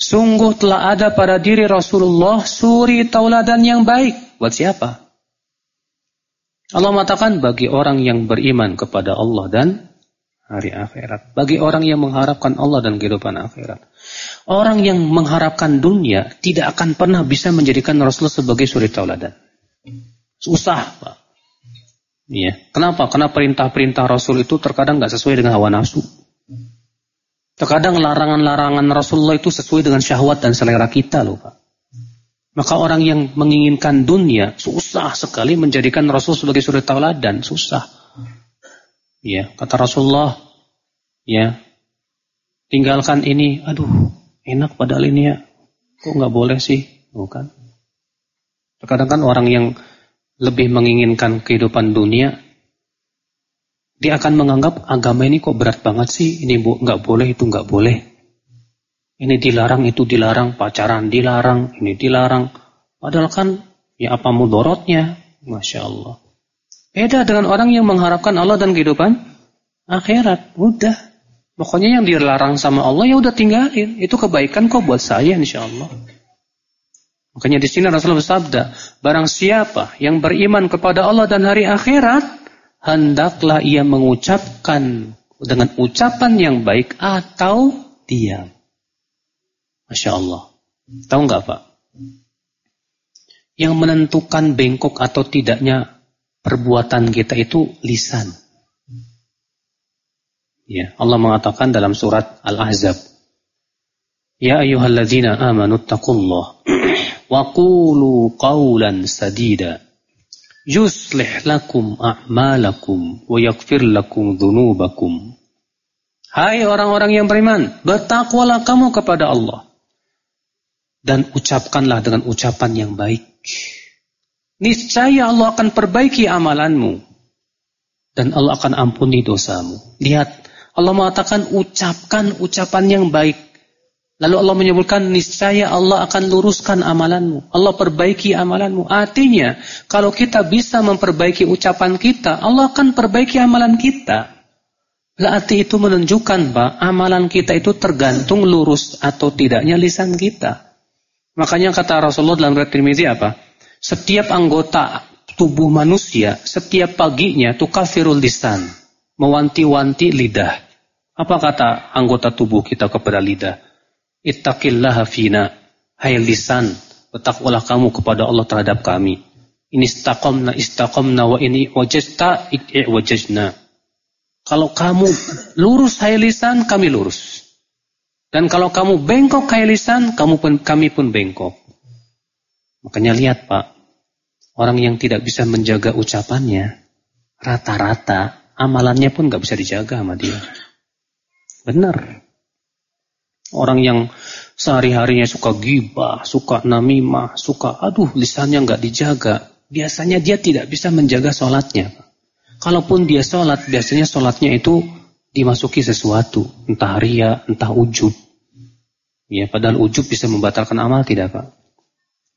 Sungguh telah ada pada diri Rasulullah suri tauladan yang baik. Buat siapa? Allah mengatakan bagi orang yang beriman kepada Allah dan hari akhirat. Bagi orang yang mengharapkan Allah dan kehidupan akhirat. Orang yang mengharapkan dunia tidak akan pernah bisa menjadikan Rasulullah sebagai suri tauladan. Susah, Pak. Iya. Kenapa? Karena perintah-perintah Rasul itu terkadang nggak sesuai dengan hawa nafsu. Terkadang larangan-larangan Rasulullah itu sesuai dengan syahwat dan selera kita loh Pak. Maka orang yang menginginkan dunia susah sekali menjadikan Rasul sebagai suri tauladan, susah. Ya, kata Rasulullah, ya, tinggalkan ini, aduh, enak padahal ini ya, kok nggak boleh sih, bukan? Terkadang kan orang yang lebih menginginkan kehidupan dunia, dia akan menganggap agama ini kok berat banget sih, ini nggak boleh, itu nggak boleh. Ini dilarang, itu dilarang, pacaran dilarang, ini dilarang. Padahal kan ya apa mudorotnya, masya Allah. Beda dengan orang yang mengharapkan Allah dan kehidupan akhirat, udah. Pokoknya yang dilarang sama Allah ya udah tinggalin. Itu kebaikan kok buat saya insya Allah. Makanya di sini Rasulullah bersabda, barang siapa yang beriman kepada Allah dan hari akhirat, hendaklah ia mengucapkan dengan ucapan yang baik atau diam. Masya Allah. Tahu nggak Pak? Yang menentukan bengkok atau tidaknya perbuatan kita itu lisan. Ya, Allah mengatakan dalam surat Al-Ahzab. Ya ayyuhalladzina amanu taqullah wa qulu qawlan sadida yuslih lakum a'malakum wa yaghfir lakum dhunubakum. Hai orang-orang yang beriman, bertakwalah kamu kepada Allah dan ucapkanlah dengan ucapan yang baik. Niscaya Allah akan perbaiki amalanmu dan Allah akan ampuni dosamu. Lihat, Allah mengatakan ucapkan ucapan yang baik. Lalu Allah menyebutkan niscaya Allah akan luruskan amalanmu. Allah perbaiki amalanmu. Artinya, kalau kita bisa memperbaiki ucapan kita, Allah akan perbaiki amalan kita. Berarti itu menunjukkan bahwa amalan kita itu tergantung lurus atau tidaknya lisan kita. Makanya kata Rasulullah dalam riwayat Tirmizi apa? Setiap anggota tubuh manusia, setiap paginya tukafirul lisan, mewanti-wanti lidah. Apa kata anggota tubuh kita kepada lidah? Ittaqillaha fina. Hai lisan, bertakwalah kamu kepada Allah terhadap kami. Ini istaqamna istaqamna wa ini wajajta wajajna. Kalau kamu lurus hai lisan, kami lurus. Dan kalau kamu bengkok hai lisan, kamu pun kami pun bengkok. Makanya lihat Pak, orang yang tidak bisa menjaga ucapannya, rata-rata amalannya pun nggak bisa dijaga sama dia. Benar. Orang yang sehari-harinya suka gibah, suka namimah, suka aduh lisannya nggak dijaga. Biasanya dia tidak bisa menjaga sholatnya. Kalaupun dia sholat, biasanya sholatnya itu dimasuki sesuatu. Entah ria, entah ujub. Ya, padahal ujub bisa membatalkan amal tidak Pak?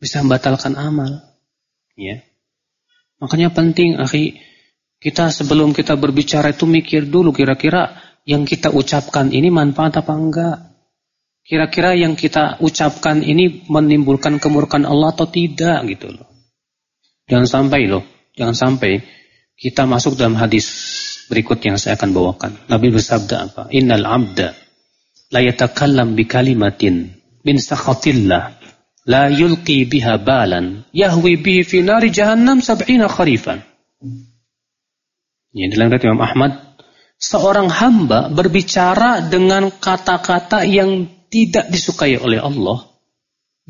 Bisa membatalkan amal. Ya. Makanya penting, akhi, kita sebelum kita berbicara itu mikir dulu kira-kira yang kita ucapkan ini manfaat apa enggak. Kira-kira yang kita ucapkan ini menimbulkan kemurkaan Allah atau tidak gitu loh. Jangan sampai loh, jangan sampai kita masuk dalam hadis berikut yang saya akan bawakan. Nabi bersabda apa? Innal abda la yatakallam bi kalimatin min sakhatillah la yulqi biha balan yahwi bihi fi nari jahannam sab'ina kharifan. Ini dalam riwayat Imam Ahmad, seorang hamba berbicara dengan kata-kata yang tidak disukai oleh Allah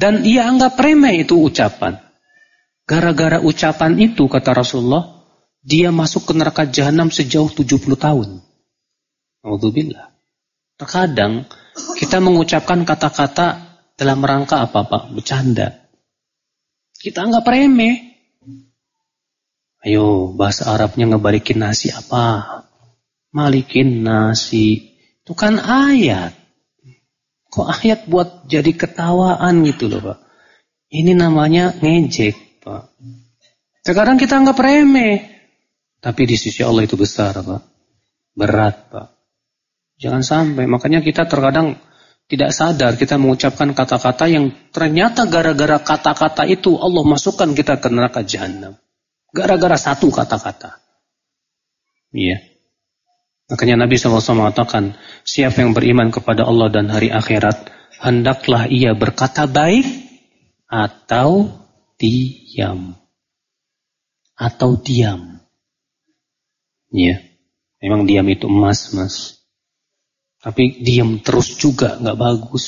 dan ia anggap remeh itu ucapan. Gara-gara ucapan itu kata Rasulullah, dia masuk ke neraka jahanam sejauh 70 tahun. Alhamdulillah. Terkadang kita mengucapkan kata-kata dalam rangka apa Pak? Bercanda. Kita anggap remeh. Ayo bahasa Arabnya ngebalikin nasi apa? Malikin nasi. Itu kan ayat. Kok ayat buat jadi ketawaan gitu loh Pak. Ini namanya ngejek Pak. Sekarang kita anggap remeh. Tapi di sisi Allah itu besar Pak. Berat Pak. Jangan sampai. Makanya kita terkadang tidak sadar kita mengucapkan kata-kata yang ternyata gara-gara kata-kata itu Allah masukkan kita ke neraka jahanam. Gara-gara satu kata-kata. Iya. Makanya Nabi SAW mengatakan, siapa yang beriman kepada Allah dan hari akhirat, hendaklah ia berkata baik atau diam. Atau diam. Ya, memang diam itu emas, mas. Tapi diam terus juga nggak bagus.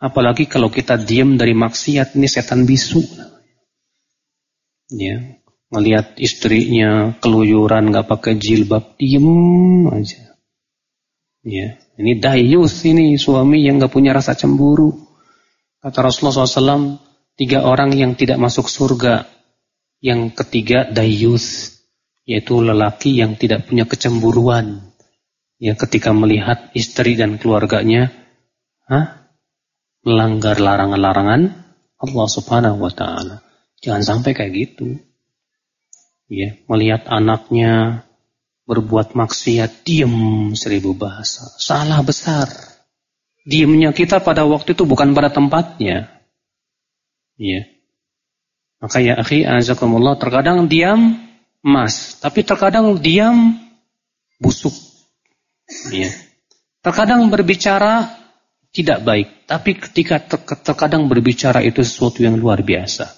Apalagi kalau kita diam dari maksiat, ini setan bisu. Ya, Melihat istrinya keluyuran nggak pakai jilbab, diem aja. Ya, ini dayus ini suami yang nggak punya rasa cemburu. Kata Rasulullah SAW, tiga orang yang tidak masuk surga. Yang ketiga dayus, yaitu lelaki yang tidak punya kecemburuan. Ya, ketika melihat istri dan keluarganya, hah? melanggar larangan-larangan Allah Subhanahu wa taala. Jangan sampai kayak gitu ya, melihat anaknya berbuat maksiat, diem seribu bahasa. Salah besar. Diemnya kita pada waktu itu bukan pada tempatnya. Ya. Maka ya akhi, azakumullah, terkadang diam emas, tapi terkadang diam busuk. Ya. Terkadang berbicara tidak baik, tapi ketika terkadang berbicara itu sesuatu yang luar biasa.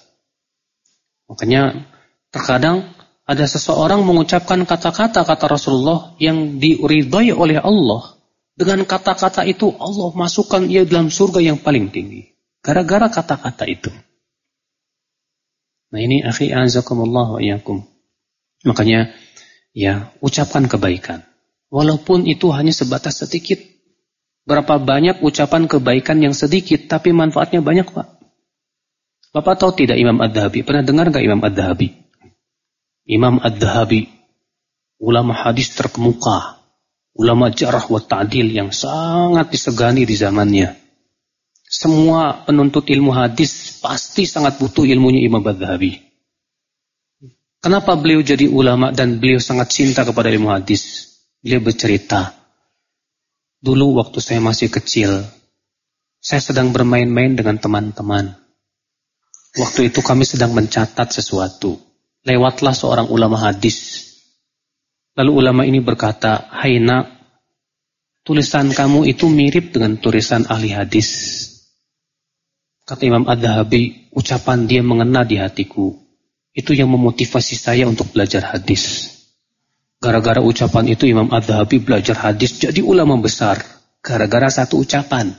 Makanya terkadang ada seseorang mengucapkan kata-kata kata Rasulullah yang diridhai oleh Allah Dengan kata-kata itu Allah masukkan ia dalam surga yang paling tinggi. Gara-gara kata-kata itu. Nah ini akhi azakumullah wa iyakum. Makanya ya ucapkan kebaikan. Walaupun itu hanya sebatas sedikit. Berapa banyak ucapan kebaikan yang sedikit tapi manfaatnya banyak Pak. Bapak tahu tidak Imam Ad-Dhahabi? Pernah dengar gak Imam Ad-Dhahabi? Imam Ad-Dhahabi, ulama hadis terkemuka, ulama jarah wa ta'dil yang sangat disegani di zamannya. Semua penuntut ilmu hadis pasti sangat butuh ilmunya Imam Badhabi. Kenapa beliau jadi ulama dan beliau sangat cinta kepada ilmu hadis? Beliau bercerita, dulu waktu saya masih kecil, saya sedang bermain-main dengan teman-teman. Waktu itu kami sedang mencatat sesuatu. Lewatlah seorang ulama hadis. Lalu ulama ini berkata, Hai nak, tulisan kamu itu mirip dengan tulisan ahli hadis. Kata Imam Ad-Dhahabi, ucapan dia mengena di hatiku. Itu yang memotivasi saya untuk belajar hadis. Gara-gara ucapan itu Imam Ad-Dhahabi belajar hadis jadi ulama besar. Gara-gara satu ucapan.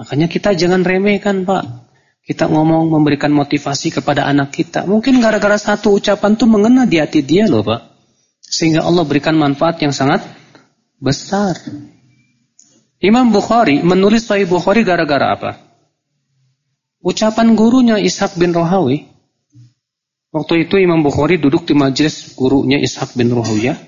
Makanya kita jangan remehkan Pak. Kita ngomong memberikan motivasi kepada anak kita. Mungkin gara-gara satu ucapan itu mengena di hati dia loh Pak. Sehingga Allah berikan manfaat yang sangat besar. Imam Bukhari menulis Sahih Bukhari gara-gara apa? Ucapan gurunya Ishak bin Rohawi. Waktu itu Imam Bukhari duduk di majelis gurunya Ishak bin Rohawiyah.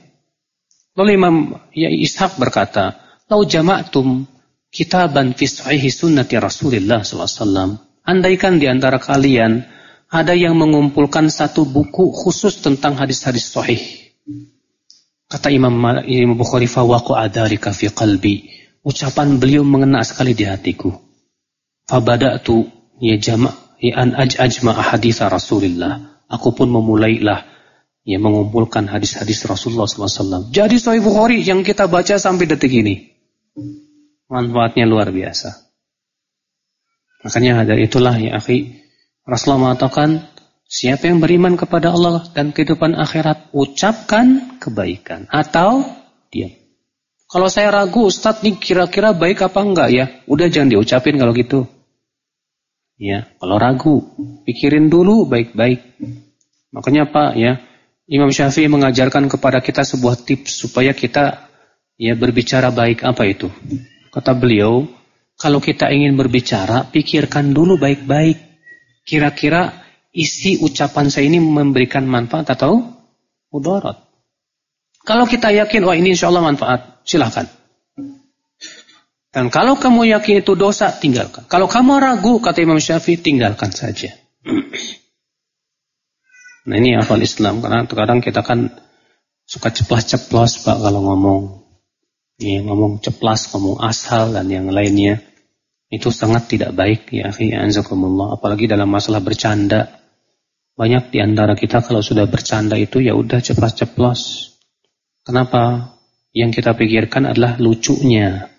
Lalu Imam ya Ishak berkata, "Lau jama'tum kitaban fi sahihi sunnati Rasulullah SAW." Andaikan di antara kalian ada yang mengumpulkan satu buku khusus tentang hadis-hadis sahih. Kata Imam, Imam Bukhari, "Fawaqu adarika fi qalbi." Ucapan beliau mengena sekali di hatiku. Fabada'tu ya jama' ya an aj ajma hadis Rasulullah. Aku pun memulailah ya mengumpulkan hadis-hadis Rasulullah SAW. Jadi Sahih Bukhari yang kita baca sampai detik ini. Manfaatnya luar biasa. Makanya dari itulah ya akhi. Rasulullah mengatakan, siapa yang beriman kepada Allah dan kehidupan akhirat, ucapkan kebaikan. Atau diam. Kalau saya ragu, Ustadz nih kira-kira baik apa enggak ya? Udah jangan diucapin kalau gitu. Ya, kalau ragu, pikirin dulu baik-baik. Makanya Pak, ya, Imam Syafi'i mengajarkan kepada kita sebuah tips supaya kita ya berbicara baik apa itu? Kata beliau, kalau kita ingin berbicara, pikirkan dulu baik-baik. Kira-kira isi ucapan saya ini memberikan manfaat atau mudarat. Kalau kita yakin, wah ini insya Allah manfaat, silahkan. Dan kalau kamu yakin itu dosa, tinggalkan. Kalau kamu ragu, kata Imam Syafi'i, tinggalkan saja. Nah ini hafal Islam. Karena terkadang kita kan suka ceplas-ceplos Pak kalau ngomong. Ya, ngomong ceplas, ngomong asal dan yang lainnya. Itu sangat tidak baik ya akhi anzakumullah. Apalagi dalam masalah bercanda. Banyak di antara kita kalau sudah bercanda itu ya udah ceplas-ceplos. Kenapa? Yang kita pikirkan adalah lucunya.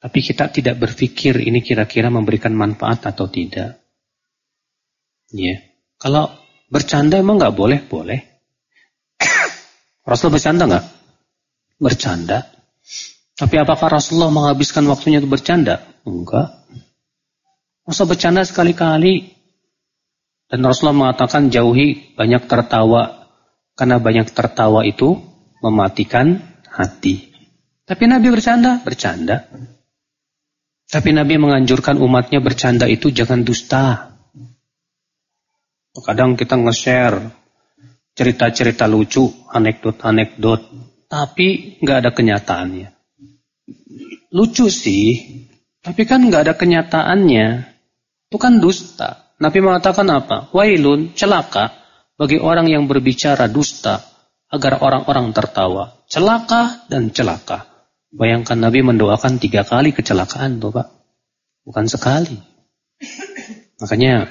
Tapi kita tidak berpikir ini kira-kira memberikan manfaat atau tidak. Ya. Kalau bercanda emang nggak boleh? Boleh. Rasul bercanda nggak? Bercanda. Tapi apakah Rasulullah menghabiskan waktunya untuk bercanda? Enggak. Masa bercanda sekali-kali. Dan Rasulullah mengatakan jauhi banyak tertawa. Karena banyak tertawa itu mematikan hati. Tapi Nabi bercanda? Bercanda. Tapi Nabi menganjurkan umatnya bercanda itu jangan dusta. Kadang kita nge-share cerita-cerita lucu, anekdot-anekdot, tapi nggak ada kenyataannya. Lucu sih, tapi kan nggak ada kenyataannya. Itu kan dusta. Nabi mengatakan apa? Wailun, celaka bagi orang yang berbicara dusta agar orang-orang tertawa. Celaka dan celaka. Bayangkan Nabi mendoakan tiga kali kecelakaan tuh Pak. Bukan sekali. Makanya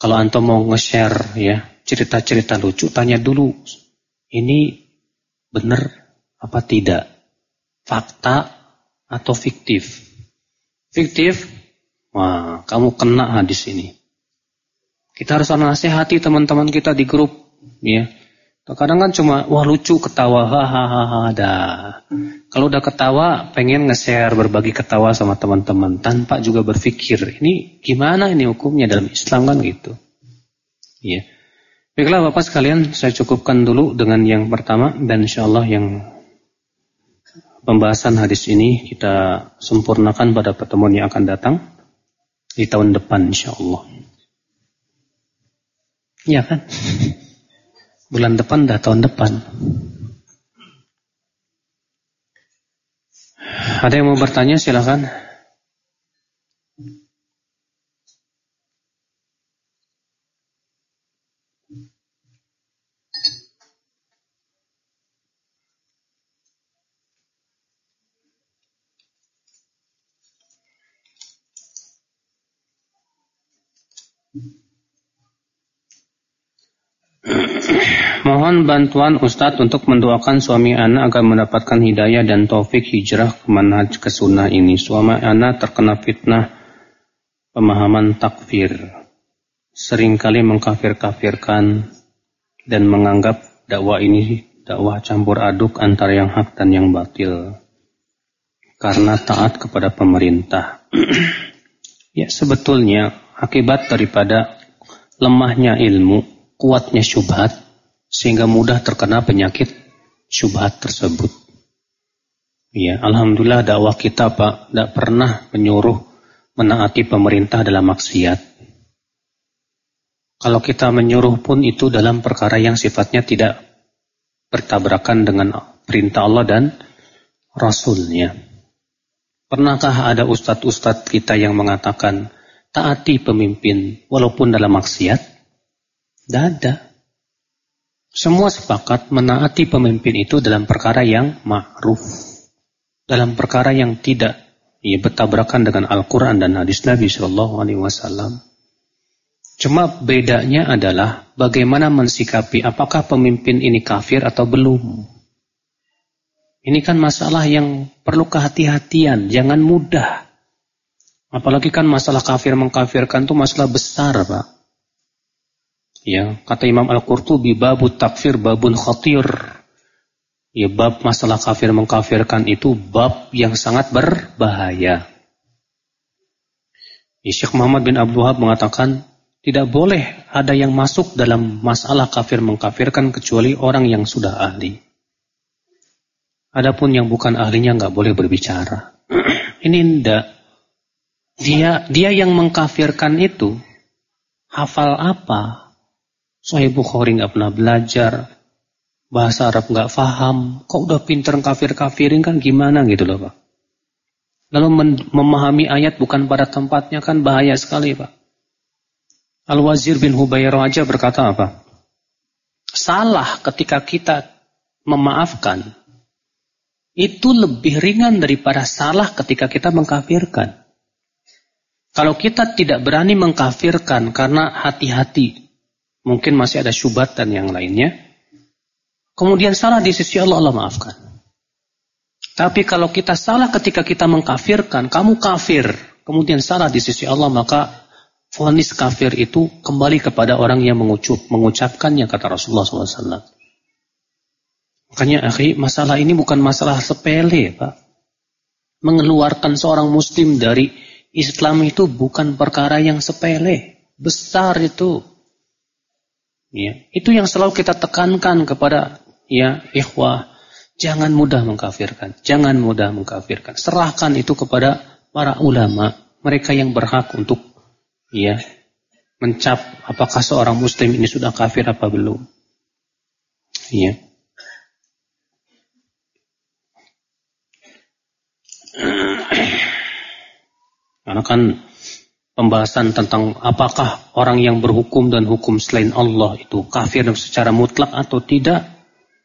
kalau antum mau nge-share ya cerita-cerita lucu, tanya dulu. Ini benar apa tidak? Fakta atau fiktif? Fiktif? Wah, kamu kena hadis ini. Kita harus nasihati teman-teman kita di grup. ya Kadang kan cuma wah lucu ketawa hahaha dah. Kalau udah ketawa pengen nge-share berbagi ketawa sama teman-teman tanpa juga berpikir ini gimana ini hukumnya dalam Islam kan gitu. Iya. Baiklah Bapak sekalian saya cukupkan dulu dengan yang pertama dan insya Allah yang pembahasan hadis ini kita sempurnakan pada pertemuan yang akan datang di tahun depan insya Allah. Iya kan? Bulan depan dah tahun depan. Ada yang mau bertanya silakan. Mohon bantuan Ustadz untuk mendoakan suami anak agar mendapatkan hidayah dan taufik hijrah ke manhaj ke sunnah ini. Suami anak terkena fitnah pemahaman takfir. Seringkali mengkafir-kafirkan dan menganggap dakwah ini dakwah campur aduk antara yang hak dan yang batil. Karena taat kepada pemerintah. ya sebetulnya akibat daripada lemahnya ilmu, kuatnya syubhat, sehingga mudah terkena penyakit syubhat tersebut. Ya, alhamdulillah dakwah kita Pak tidak pernah menyuruh menaati pemerintah dalam maksiat. Kalau kita menyuruh pun itu dalam perkara yang sifatnya tidak bertabrakan dengan perintah Allah dan Rasulnya. Pernahkah ada ustadz-ustadz kita yang mengatakan taati pemimpin walaupun dalam maksiat? Tidak ada. Semua sepakat menaati pemimpin itu dalam perkara yang ma'ruf. Dalam perkara yang tidak ya, bertabrakan dengan Al-Quran dan hadis Nabi Shallallahu Alaihi Wasallam. Cuma bedanya adalah bagaimana mensikapi apakah pemimpin ini kafir atau belum. Ini kan masalah yang perlu kehati-hatian, jangan mudah. Apalagi kan masalah kafir mengkafirkan itu masalah besar, Pak. Ya, kata Imam Al-Qurtubi babu takfir babun khatir. Ya, bab masalah kafir mengkafirkan itu bab yang sangat berbahaya. Ya, Syekh Muhammad bin Abdul Wahab mengatakan tidak boleh ada yang masuk dalam masalah kafir mengkafirkan kecuali orang yang sudah ahli. Adapun yang bukan ahlinya nggak boleh berbicara. Ini ndak. Dia dia yang mengkafirkan itu hafal apa? Sahih Bukhari nggak pernah belajar, bahasa Arab nggak faham, kok udah pinter kafir-kafirin kan gimana gitu loh Pak. Lalu memahami ayat bukan pada tempatnya kan bahaya sekali Pak. Al-Wazir bin Hubayr aja berkata apa? Salah ketika kita memaafkan itu lebih ringan daripada salah ketika kita mengkafirkan. Kalau kita tidak berani mengkafirkan karena hati-hati, Mungkin masih ada syubhat dan yang lainnya. Kemudian salah di sisi Allah, Allah maafkan. Tapi kalau kita salah ketika kita mengkafirkan, kamu kafir, kemudian salah di sisi Allah, maka vonis kafir itu kembali kepada orang yang mengucup, mengucapkannya, kata Rasulullah SAW. Makanya, akhi, masalah ini bukan masalah sepele, Pak. Mengeluarkan seorang muslim dari Islam itu bukan perkara yang sepele. Besar itu. Ya, itu yang selalu kita tekankan kepada ya ikhwah, jangan mudah mengkafirkan, jangan mudah mengkafirkan. Serahkan itu kepada para ulama, mereka yang berhak untuk ya mencap apakah seorang muslim ini sudah kafir apa belum. Ya. Karena kan pembahasan tentang apakah orang yang berhukum dan hukum selain Allah itu kafir secara mutlak atau tidak.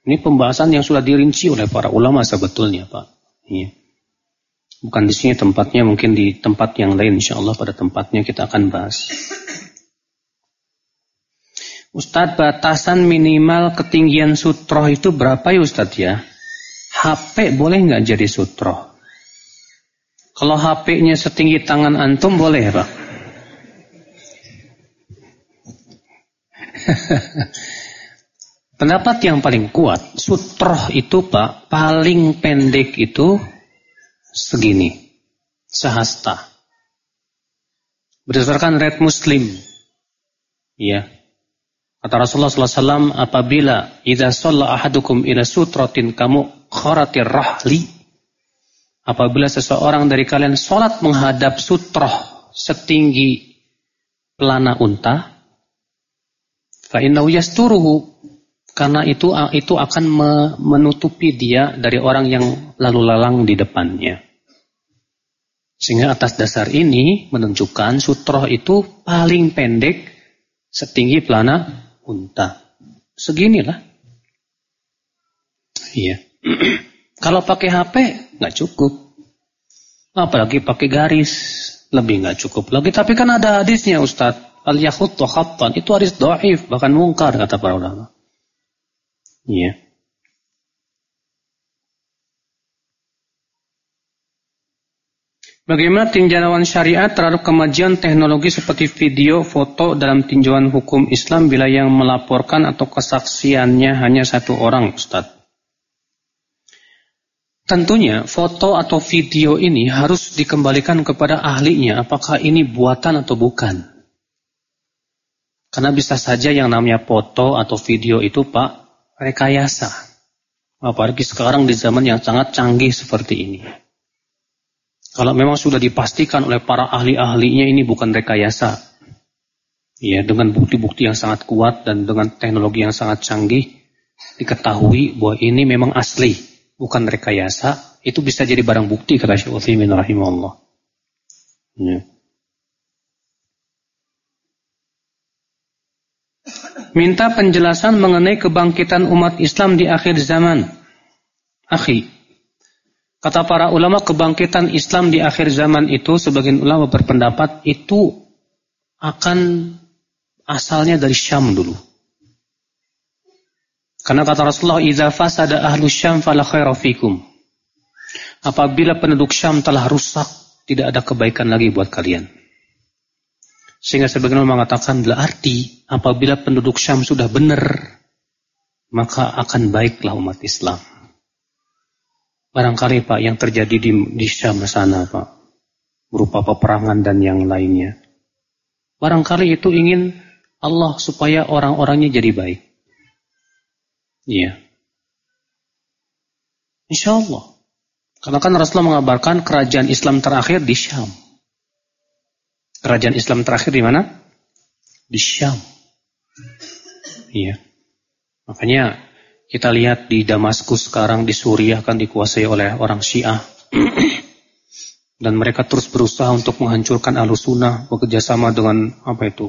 Ini pembahasan yang sudah dirinci oleh para ulama sebetulnya, Pak. Iya. Bukan di sini tempatnya, mungkin di tempat yang lain. Insya Allah pada tempatnya kita akan bahas. Ustadz, batasan minimal ketinggian sutroh itu berapa ya Ustadz ya? HP boleh nggak jadi sutroh? Kalau HP-nya setinggi tangan antum boleh Pak? Pendapat yang paling kuat, sutroh itu Pak, paling pendek itu segini, sehasta. Berdasarkan red muslim, ya. Kata Rasulullah SAW, apabila idza shalla ahadukum ila sutratin kamu kharatir rahli, apabila seseorang dari kalian sholat menghadap sutroh setinggi pelana unta, fa innahu yasturuhu karena itu itu akan menutupi dia dari orang yang lalu lalang di depannya. Sehingga atas dasar ini menunjukkan sutroh itu paling pendek setinggi pelana unta. Seginilah. Iya. Kalau pakai HP nggak cukup. Apalagi pakai garis lebih nggak cukup lagi. Tapi kan ada hadisnya Ustadz. Al-Yahud khattan. Itu hadis do'if. Bahkan mungkar kata para ulama. Iya. Bagaimana tinjauan syariat terhadap kemajuan teknologi seperti video, foto dalam tinjauan hukum Islam bila yang melaporkan atau kesaksiannya hanya satu orang, Ustaz? Tentunya foto atau video ini harus dikembalikan kepada ahlinya apakah ini buatan atau bukan. Karena bisa saja yang namanya foto atau video itu Pak rekayasa. Apalagi sekarang di zaman yang sangat canggih seperti ini. Kalau memang sudah dipastikan oleh para ahli-ahlinya ini bukan rekayasa. Ya, dengan bukti-bukti yang sangat kuat dan dengan teknologi yang sangat canggih diketahui bahwa ini memang asli, bukan rekayasa, itu bisa jadi barang bukti kata Syekh Utsaimin rahimahullah. Ya. minta penjelasan mengenai kebangkitan umat Islam di akhir zaman. Akhi, kata para ulama kebangkitan Islam di akhir zaman itu, sebagian ulama berpendapat itu akan asalnya dari Syam dulu. Karena kata Rasulullah, "Idza fasada ahlu Syam fala khaira fikum." Apabila penduduk Syam telah rusak, tidak ada kebaikan lagi buat kalian. Sehingga sebagian orang mengatakan berarti apabila penduduk Syam sudah benar, maka akan baiklah umat Islam. Barangkali Pak yang terjadi di, di Syam sana Pak, berupa peperangan dan yang lainnya. Barangkali itu ingin Allah supaya orang-orangnya jadi baik. Iya. Insya Allah. Karena kan Rasulullah mengabarkan kerajaan Islam terakhir di Syam. Kerajaan Islam terakhir di mana? Di Syam. Iya. Makanya kita lihat di Damaskus sekarang di Suriah kan dikuasai oleh orang Syiah. Dan mereka terus berusaha untuk menghancurkan Ahlussunnah bekerja sama dengan apa itu?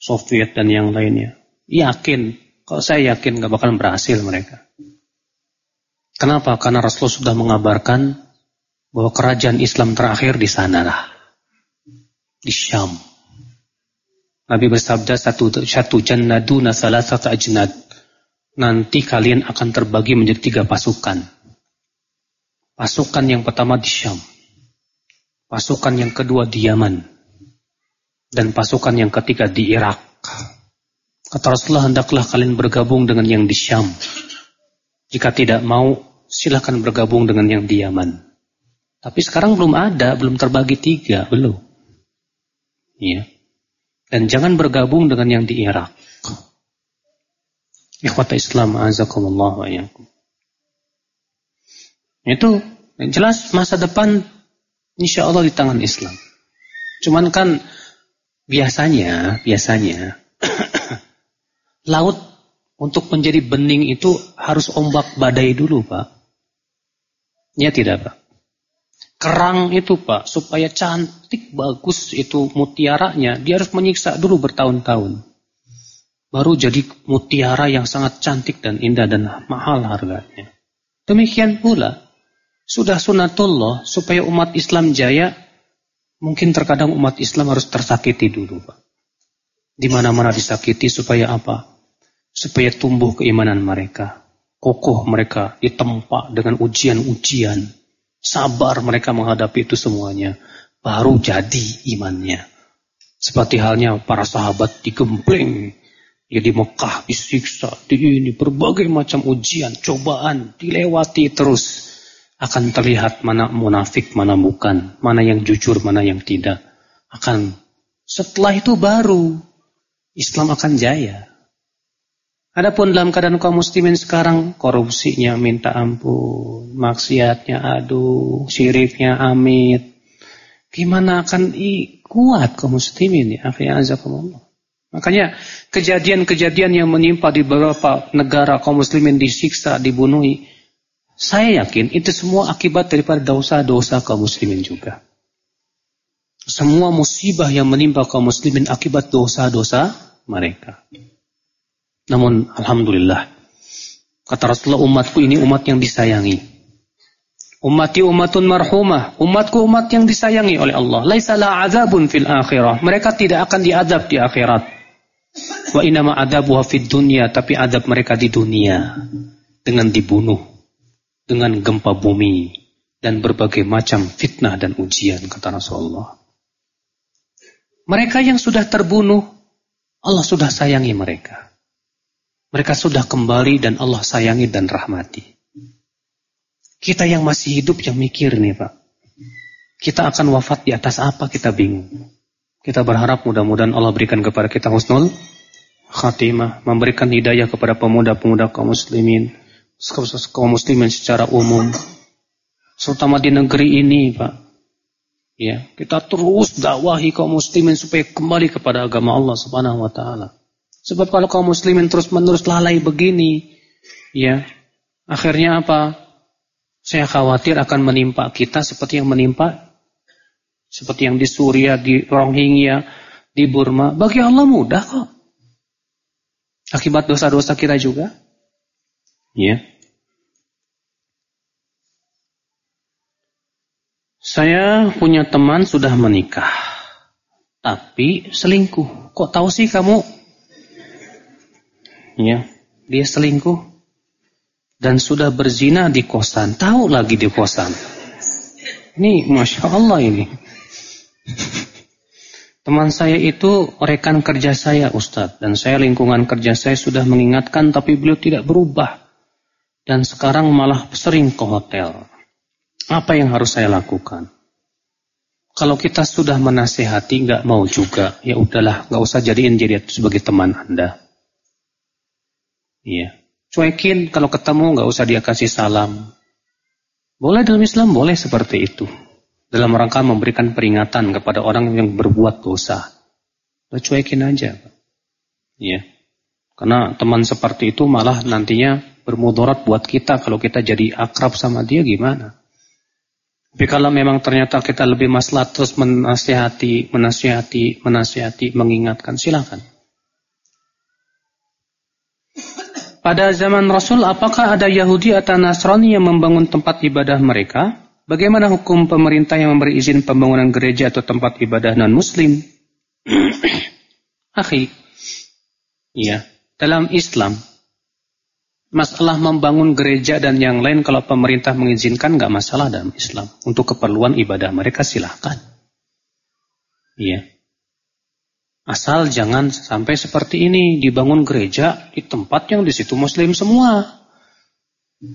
Soviet dan yang lainnya. Yakin, kalau saya yakin nggak bakal berhasil mereka. Kenapa? Karena Rasulullah sudah mengabarkan bahwa kerajaan Islam terakhir di sana lah di Syam. Nabi bersabda satu satu jannaduna satu ajnad. Nanti kalian akan terbagi menjadi tiga pasukan. Pasukan yang pertama di Syam. Pasukan yang kedua di Yaman. Dan pasukan yang ketiga di Irak. Kata Rasulullah, hendaklah kalian bergabung dengan yang di Syam. Jika tidak mau, silahkan bergabung dengan yang di Yaman. Tapi sekarang belum ada, belum terbagi tiga, belum. Ya. Dan jangan bergabung dengan yang di Irak. Ikhwata Islam azakumullah wa. Itu yang jelas masa depan insya Allah di tangan Islam. Cuman kan biasanya, biasanya laut untuk menjadi bening itu harus ombak badai dulu, Pak. Ya tidak, Pak kerang itu Pak, supaya cantik bagus itu mutiaranya, dia harus menyiksa dulu bertahun-tahun. Baru jadi mutiara yang sangat cantik dan indah dan mahal harganya. Demikian pula, sudah sunatullah supaya umat Islam jaya, mungkin terkadang umat Islam harus tersakiti dulu Pak. Di mana-mana disakiti supaya apa? Supaya tumbuh keimanan mereka. Kokoh mereka ditempa dengan ujian-ujian Sabar mereka menghadapi itu semuanya. Baru jadi imannya. Seperti halnya para sahabat digembleng Ya di Mekah disiksa, di ini berbagai macam ujian, cobaan dilewati terus. Akan terlihat mana munafik, mana bukan, mana yang jujur, mana yang tidak. Akan setelah itu baru Islam akan jaya. Adapun dalam keadaan kaum muslimin sekarang korupsinya minta ampun, maksiatnya aduh, syiriknya amit. Gimana akan kuat kaum muslimin ya? Akhirnya azakumullah. Makanya kejadian-kejadian yang menimpa di beberapa negara kaum muslimin disiksa, dibunuhi, saya yakin itu semua akibat daripada dosa-dosa kaum muslimin juga. Semua musibah yang menimpa kaum muslimin akibat dosa-dosa mereka. Namun alhamdulillah kata Rasulullah umatku ini umat yang disayangi. Ummati umatun marhumah. Umatku umat yang disayangi oleh Allah. Laisa la azabun fil akhirah. Mereka tidak akan diadab di akhirat. Wa inama adabuha fid dunia, tapi adab mereka di dunia dengan dibunuh, dengan gempa bumi dan berbagai macam fitnah dan ujian kata Rasulullah. Mereka yang sudah terbunuh, Allah sudah sayangi mereka. Mereka sudah kembali dan Allah sayangi dan rahmati. Kita yang masih hidup yang mikir nih Pak. Kita akan wafat di atas apa kita bingung. Kita berharap mudah-mudahan Allah berikan kepada kita husnul khatimah, memberikan hidayah kepada pemuda-pemuda kaum muslimin, kaum muslimin secara umum, terutama di negeri ini, Pak. Ya, kita terus dakwahi kaum muslimin supaya kembali kepada agama Allah Subhanahu wa taala. Sebab kalau kaum muslimin terus-menerus lalai begini, ya, akhirnya apa? Saya khawatir akan menimpa kita seperti yang menimpa seperti yang di Suria, di Rohingya, di Burma. Bagi Allah mudah kok. Akibat dosa-dosa kita juga. Ya. Saya punya teman sudah menikah. Tapi selingkuh. Kok tahu sih kamu? Ya, dia selingkuh. Dan sudah berzina di kosan. Tahu lagi di kosan. Ini Masya Allah ini. Teman saya itu rekan kerja saya Ustadz. Dan saya lingkungan kerja saya sudah mengingatkan tapi beliau tidak berubah. Dan sekarang malah sering ke hotel. Apa yang harus saya lakukan? Kalau kita sudah menasehati nggak mau juga, ya udahlah, nggak usah jadiin jadi sebagai teman Anda. Iya. Cuekin kalau ketemu nggak usah dia kasih salam. Boleh dalam Islam boleh seperti itu dalam rangka memberikan peringatan kepada orang yang berbuat dosa. Udah cuekin aja. Ya. Karena teman seperti itu malah nantinya bermudarat buat kita kalau kita jadi akrab sama dia gimana. Tapi kalau memang ternyata kita lebih masalah terus menasihati, menasihati, menasihati, mengingatkan, silakan. Pada zaman Rasul, apakah ada Yahudi atau Nasrani yang membangun tempat ibadah mereka? Bagaimana hukum pemerintah yang memberi izin pembangunan gereja atau tempat ibadah non-muslim? Akhi, ya, dalam Islam, masalah membangun gereja dan yang lain kalau pemerintah mengizinkan nggak masalah dalam Islam. Untuk keperluan ibadah mereka silahkan. Iya. Asal jangan sampai seperti ini, dibangun gereja di tempat yang di situ muslim semua.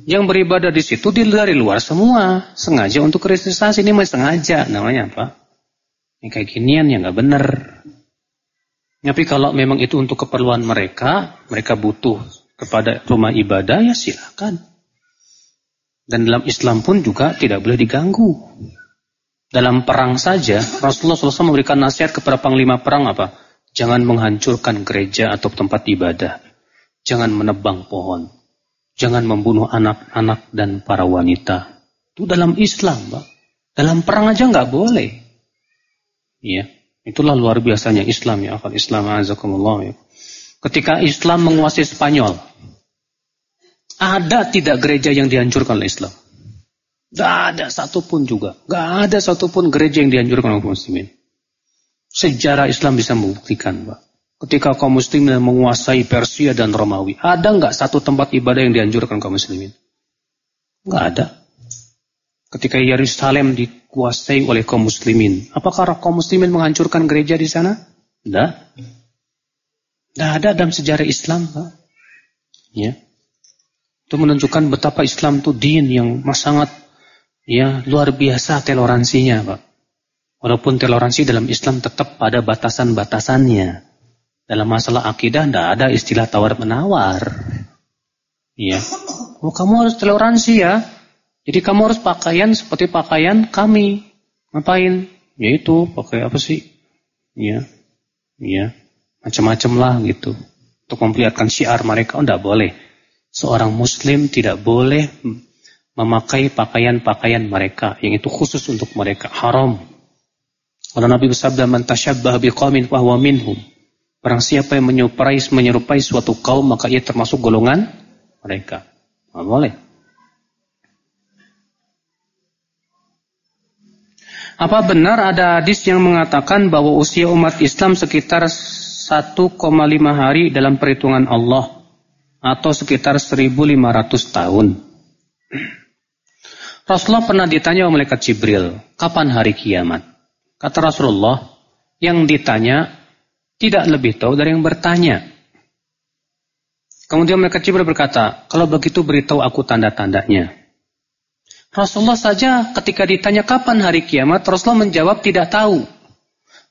Yang beribadah di situ dari luar semua, sengaja untuk kristenisasi ini masih sengaja, namanya apa? Yang kayak ginian ya nggak bener. Tapi kalau memang itu untuk keperluan mereka, mereka butuh kepada rumah ibadah ya silakan. Dan dalam Islam pun juga tidak boleh diganggu. Dalam perang saja, Rasulullah SAW memberikan nasihat kepada panglima perang apa? Jangan menghancurkan gereja atau tempat ibadah. Jangan menebang pohon. Jangan membunuh anak-anak dan para wanita. Itu dalam Islam, Pak. Dalam perang aja nggak boleh. Iya. Itulah luar biasanya Islam ya, akal Islam azakumullah ya. Ketika Islam menguasai Spanyol, ada tidak gereja yang dihancurkan oleh Islam? Gak ada satupun juga. Gak ada satupun gereja yang dihancurkan oleh muslimin. Sejarah Islam bisa membuktikan, Pak ketika kaum muslimin menguasai Persia dan Romawi. Ada nggak satu tempat ibadah yang dianjurkan kaum muslimin? Nggak ada. Ketika Yerusalem dikuasai oleh kaum muslimin, apakah kaum muslimin menghancurkan gereja di sana? Tidak. Tidak ada dalam sejarah Islam, Pak. Ya. Itu menunjukkan betapa Islam itu din yang sangat ya luar biasa toleransinya, Pak. Walaupun toleransi dalam Islam tetap pada batasan-batasannya. Dalam masalah akidah tidak ada istilah tawar-menawar. Ya. Oh, kamu harus toleransi ya. Jadi kamu harus pakaian seperti pakaian kami. Ngapain? Yaitu pakai apa sih? Ya. Ya macam-macam lah gitu. Untuk memperlihatkan syiar mereka, oh tidak boleh. Seorang muslim tidak boleh memakai pakaian-pakaian mereka. Yang itu khusus untuk mereka. Haram. Kalau Nabi bersabda, Man tasyabbah biqamin fahuwa minhum. Barang siapa yang menyerupai, menyerupai suatu kaum, maka ia termasuk golongan mereka. Tidak boleh. Apa benar ada hadis yang mengatakan bahwa usia umat Islam sekitar 1,5 hari dalam perhitungan Allah atau sekitar 1500 tahun. Rasulullah pernah ditanya oleh malaikat Jibril, kapan hari kiamat? Kata Rasulullah, yang ditanya tidak lebih tahu dari yang bertanya. Kemudian malaikat Jibril berkata, kalau begitu beritahu aku tanda-tandanya. Rasulullah saja ketika ditanya kapan hari kiamat, Rasulullah menjawab tidak tahu.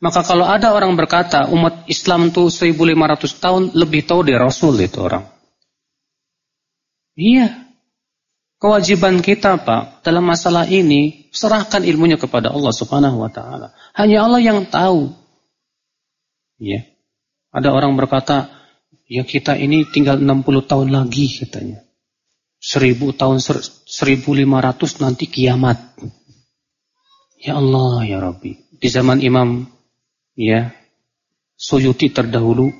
Maka kalau ada orang berkata umat Islam itu 1500 tahun lebih tahu dari Rasul itu orang. Iya. Kewajiban kita Pak dalam masalah ini serahkan ilmunya kepada Allah Subhanahu wa taala. Hanya Allah yang tahu. Iya. Ada orang berkata, ya kita ini tinggal 60 tahun lagi katanya. 1000 tahun 1500 nanti kiamat. Ya Allah ya Rabbi. Di zaman Imam ya Suyuti terdahulu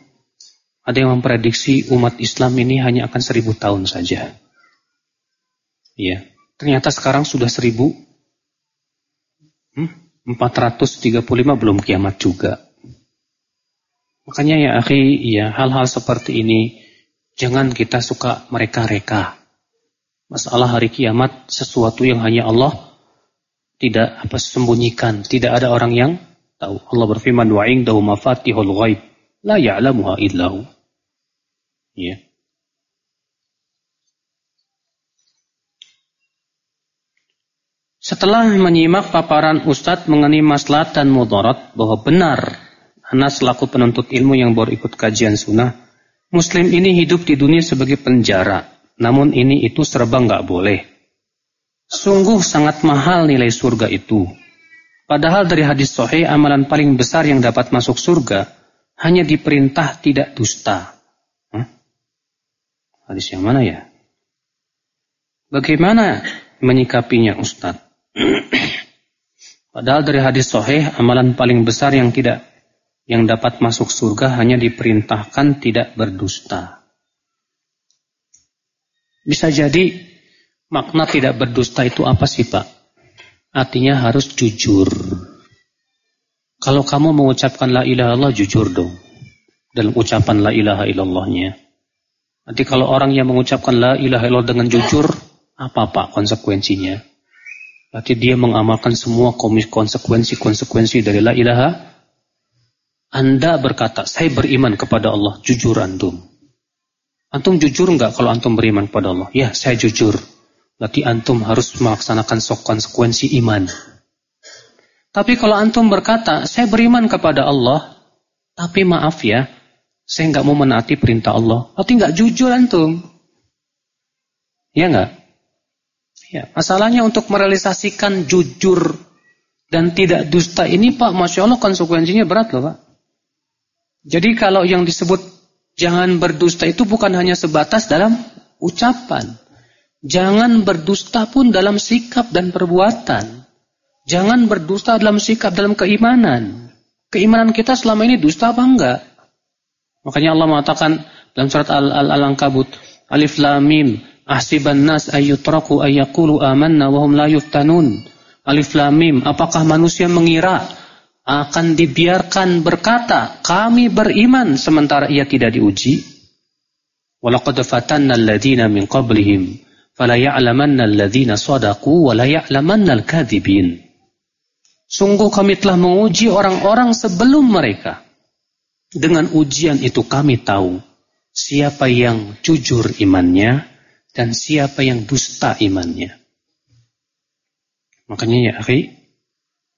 ada yang memprediksi umat Islam ini hanya akan seribu tahun saja. Ya, ternyata sekarang sudah seribu hmm, empat ratus tiga puluh lima belum kiamat juga. Makanya ya akhi, ya hal-hal seperti ini jangan kita suka mereka-reka. Masalah hari kiamat sesuatu yang hanya Allah tidak apa sembunyikan, tidak ada orang yang tahu. Allah berfirman wa indahu mafatihul ghaib la ya'lamuha illa hu. Ya. Setelah menyimak paparan Ustadz mengenai maslahat dan mudarat bahwa benar anak selaku penuntut ilmu yang baru ikut kajian sunnah, Muslim ini hidup di dunia sebagai penjara, namun ini itu serba nggak boleh. Sungguh sangat mahal nilai surga itu. Padahal dari hadis sahih amalan paling besar yang dapat masuk surga hanya diperintah tidak dusta. Hah? Hadis yang mana ya? Bagaimana menyikapinya Ustaz? Padahal dari hadis sahih amalan paling besar yang tidak yang dapat masuk surga hanya diperintahkan tidak berdusta. Bisa jadi makna tidak berdusta itu apa sih Pak? Artinya harus jujur. Kalau kamu mengucapkan la ilaha illallah jujur dong. Dalam ucapan la ilaha illallahnya. Nanti kalau orang yang mengucapkan la ilaha illallah dengan jujur, apa pak konsekuensinya? Berarti dia mengamalkan semua konsekuensi-konsekuensi dari la ilaha. Anda berkata, saya beriman kepada Allah, jujur antum. Antum jujur enggak kalau antum beriman kepada Allah? Ya, saya jujur. Berarti antum harus melaksanakan konsekuensi iman. Tapi kalau antum berkata, saya beriman kepada Allah, tapi maaf ya, saya nggak mau menaati perintah Allah. Berarti nggak jujur antum. Ya nggak? Ya, masalahnya untuk merealisasikan jujur dan tidak dusta ini Pak, Masya Allah konsekuensinya berat loh Pak. Jadi kalau yang disebut jangan berdusta itu bukan hanya sebatas dalam ucapan. Jangan berdusta pun dalam sikap dan perbuatan. Jangan berdusta dalam sikap, dalam keimanan. Keimanan kita selama ini dusta apa enggak? Makanya Allah mengatakan dalam surat Al-Ankabut, -Al Alif Lam Mim, ahsiban nas ayyutraku ayyakulu amanna wa hum la yuftanun. Alif Lam Mim, apakah manusia mengira akan dibiarkan berkata, kami beriman sementara ia tidak diuji? Walaqad fatanna min qablihim fala ya'lamanna alladhina sadaqu wa la ya'lamanna al-kadhibin. Sungguh kami telah menguji orang-orang sebelum mereka. Dengan ujian itu kami tahu siapa yang jujur imannya dan siapa yang dusta imannya. Makanya ya akhi,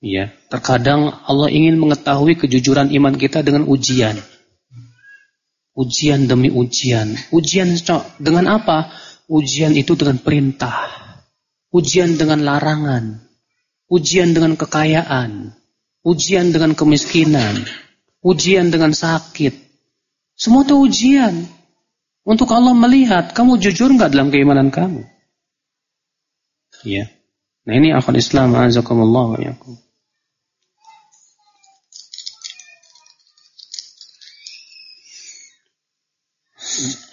ya, terkadang Allah ingin mengetahui kejujuran iman kita dengan ujian. Ujian demi ujian. Ujian dengan apa? Ujian itu dengan perintah. Ujian dengan larangan. Ujian dengan kekayaan. Ujian dengan kemiskinan ujian dengan sakit. Semua itu ujian. Untuk Allah melihat, kamu jujur nggak dalam keimanan kamu. Ya. Nah ini akhul Islam, azakumullah wa yakum.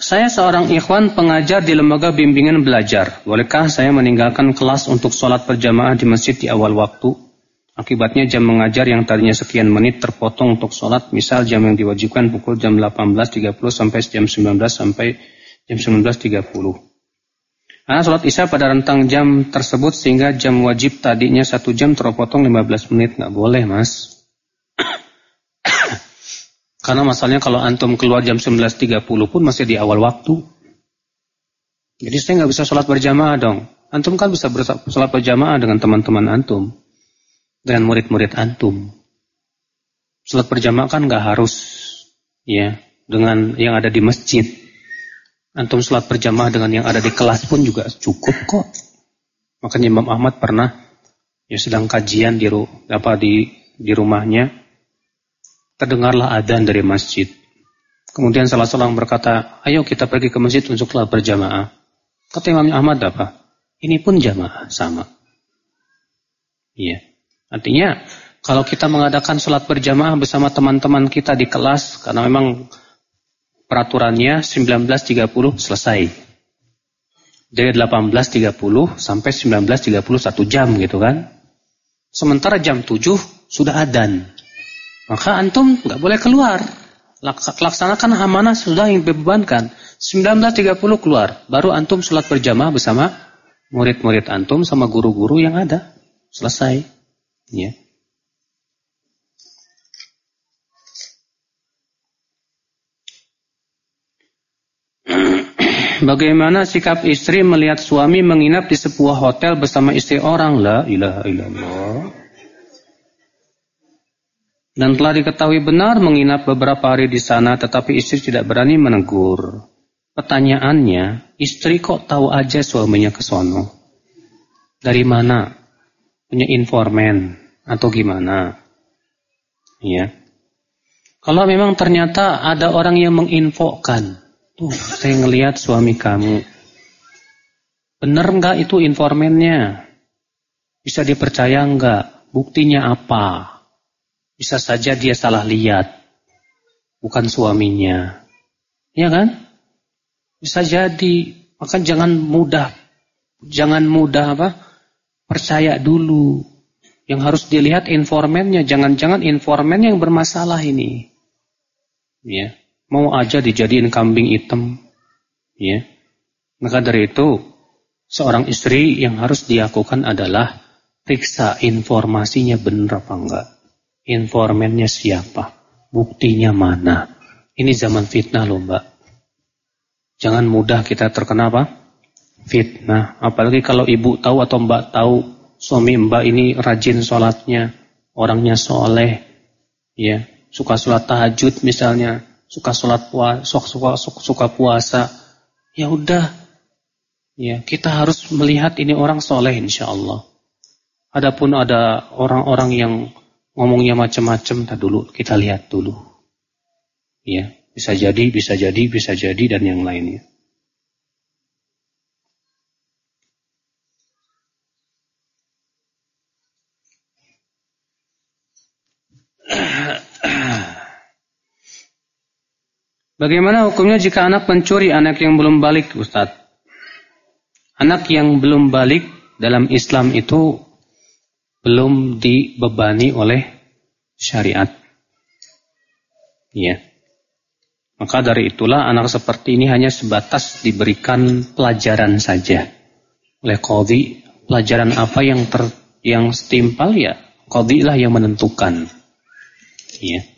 Saya seorang ikhwan pengajar di lembaga bimbingan belajar. Bolehkah saya meninggalkan kelas untuk sholat berjamaah di masjid di awal waktu? Akibatnya jam mengajar yang tadinya sekian menit terpotong untuk sholat, misal jam yang diwajibkan pukul jam 18.30 sampai jam 19 sampai jam 19.30. Karena sholat isya pada rentang jam tersebut sehingga jam wajib tadinya satu jam terpotong 15 menit. Nggak boleh mas. Karena masalahnya kalau antum keluar jam 19.30 pun masih di awal waktu. Jadi saya nggak bisa sholat berjamaah dong. Antum kan bisa sholat berjamaah dengan teman-teman antum dengan murid-murid antum. Salat berjamaah kan nggak harus ya dengan yang ada di masjid. Antum salat berjamaah dengan yang ada di kelas pun juga cukup kok. Makanya Imam Ahmad pernah ya sedang kajian di apa di di rumahnya terdengarlah adzan dari masjid. Kemudian salah seorang berkata, "Ayo kita pergi ke masjid untuk salat berjamaah." Kata Imam Ahmad apa? Ini pun jamaah sama. Iya. Artinya kalau kita mengadakan sholat berjamaah bersama teman-teman kita di kelas, karena memang peraturannya 19.30 selesai. Dari 18.30 sampai 19.30 satu jam gitu kan. Sementara jam 7 sudah adan. Maka antum nggak boleh keluar. Laksanakan amanah sudah yang dibebankan. 19.30 keluar. Baru antum sholat berjamaah bersama murid-murid antum sama guru-guru yang ada. Selesai. Ya. Bagaimana sikap istri melihat suami menginap di sebuah hotel bersama istri orang? La ilaha illallah. Dan telah diketahui benar menginap beberapa hari di sana tetapi istri tidak berani menegur. Pertanyaannya, istri kok tahu aja suaminya ke sono? Dari mana? Punya informan atau gimana? Ya. Kalau memang ternyata ada orang yang menginfokan, tuh saya ngelihat suami kamu, benar nggak itu informannya? Bisa dipercaya nggak? Buktinya apa? Bisa saja dia salah lihat, bukan suaminya, ya kan? Bisa jadi, maka jangan mudah, jangan mudah apa? Percaya dulu. Yang harus dilihat informannya, jangan-jangan informan yang bermasalah ini. Ya, mau aja dijadiin kambing hitam. Ya. Maka dari itu, seorang istri yang harus dilakukan adalah periksa informasinya benar apa enggak. Informannya siapa? Buktinya mana? Ini zaman fitnah loh mbak. Jangan mudah kita terkena apa? Fitnah. Apalagi kalau ibu tahu atau mbak tahu suami mbak ini rajin sholatnya, orangnya soleh, ya, suka sholat tahajud misalnya, suka sholat puasa, suka, suka, suka puasa, ya udah, ya kita harus melihat ini orang soleh insya Allah. Adapun ada orang-orang yang ngomongnya macam-macam, tak dulu kita lihat dulu, ya bisa jadi, bisa jadi, bisa jadi dan yang lainnya. Bagaimana hukumnya jika anak mencuri anak yang belum balik, Ustaz? Anak yang belum balik dalam Islam itu belum dibebani oleh syariat. Ya. Maka dari itulah anak seperti ini hanya sebatas diberikan pelajaran saja. Oleh qadhi, pelajaran apa yang ter, yang setimpal ya, qadhi lah yang menentukan. Ya.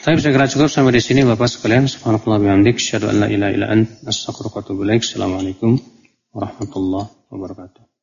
Tapi saya kira cukup sampai di sini Bapak sekalian. Subhanallah bihamdik. Asyhadu an la ilaha illa ant. Assalamualaikum warahmatullahi wabarakatuh.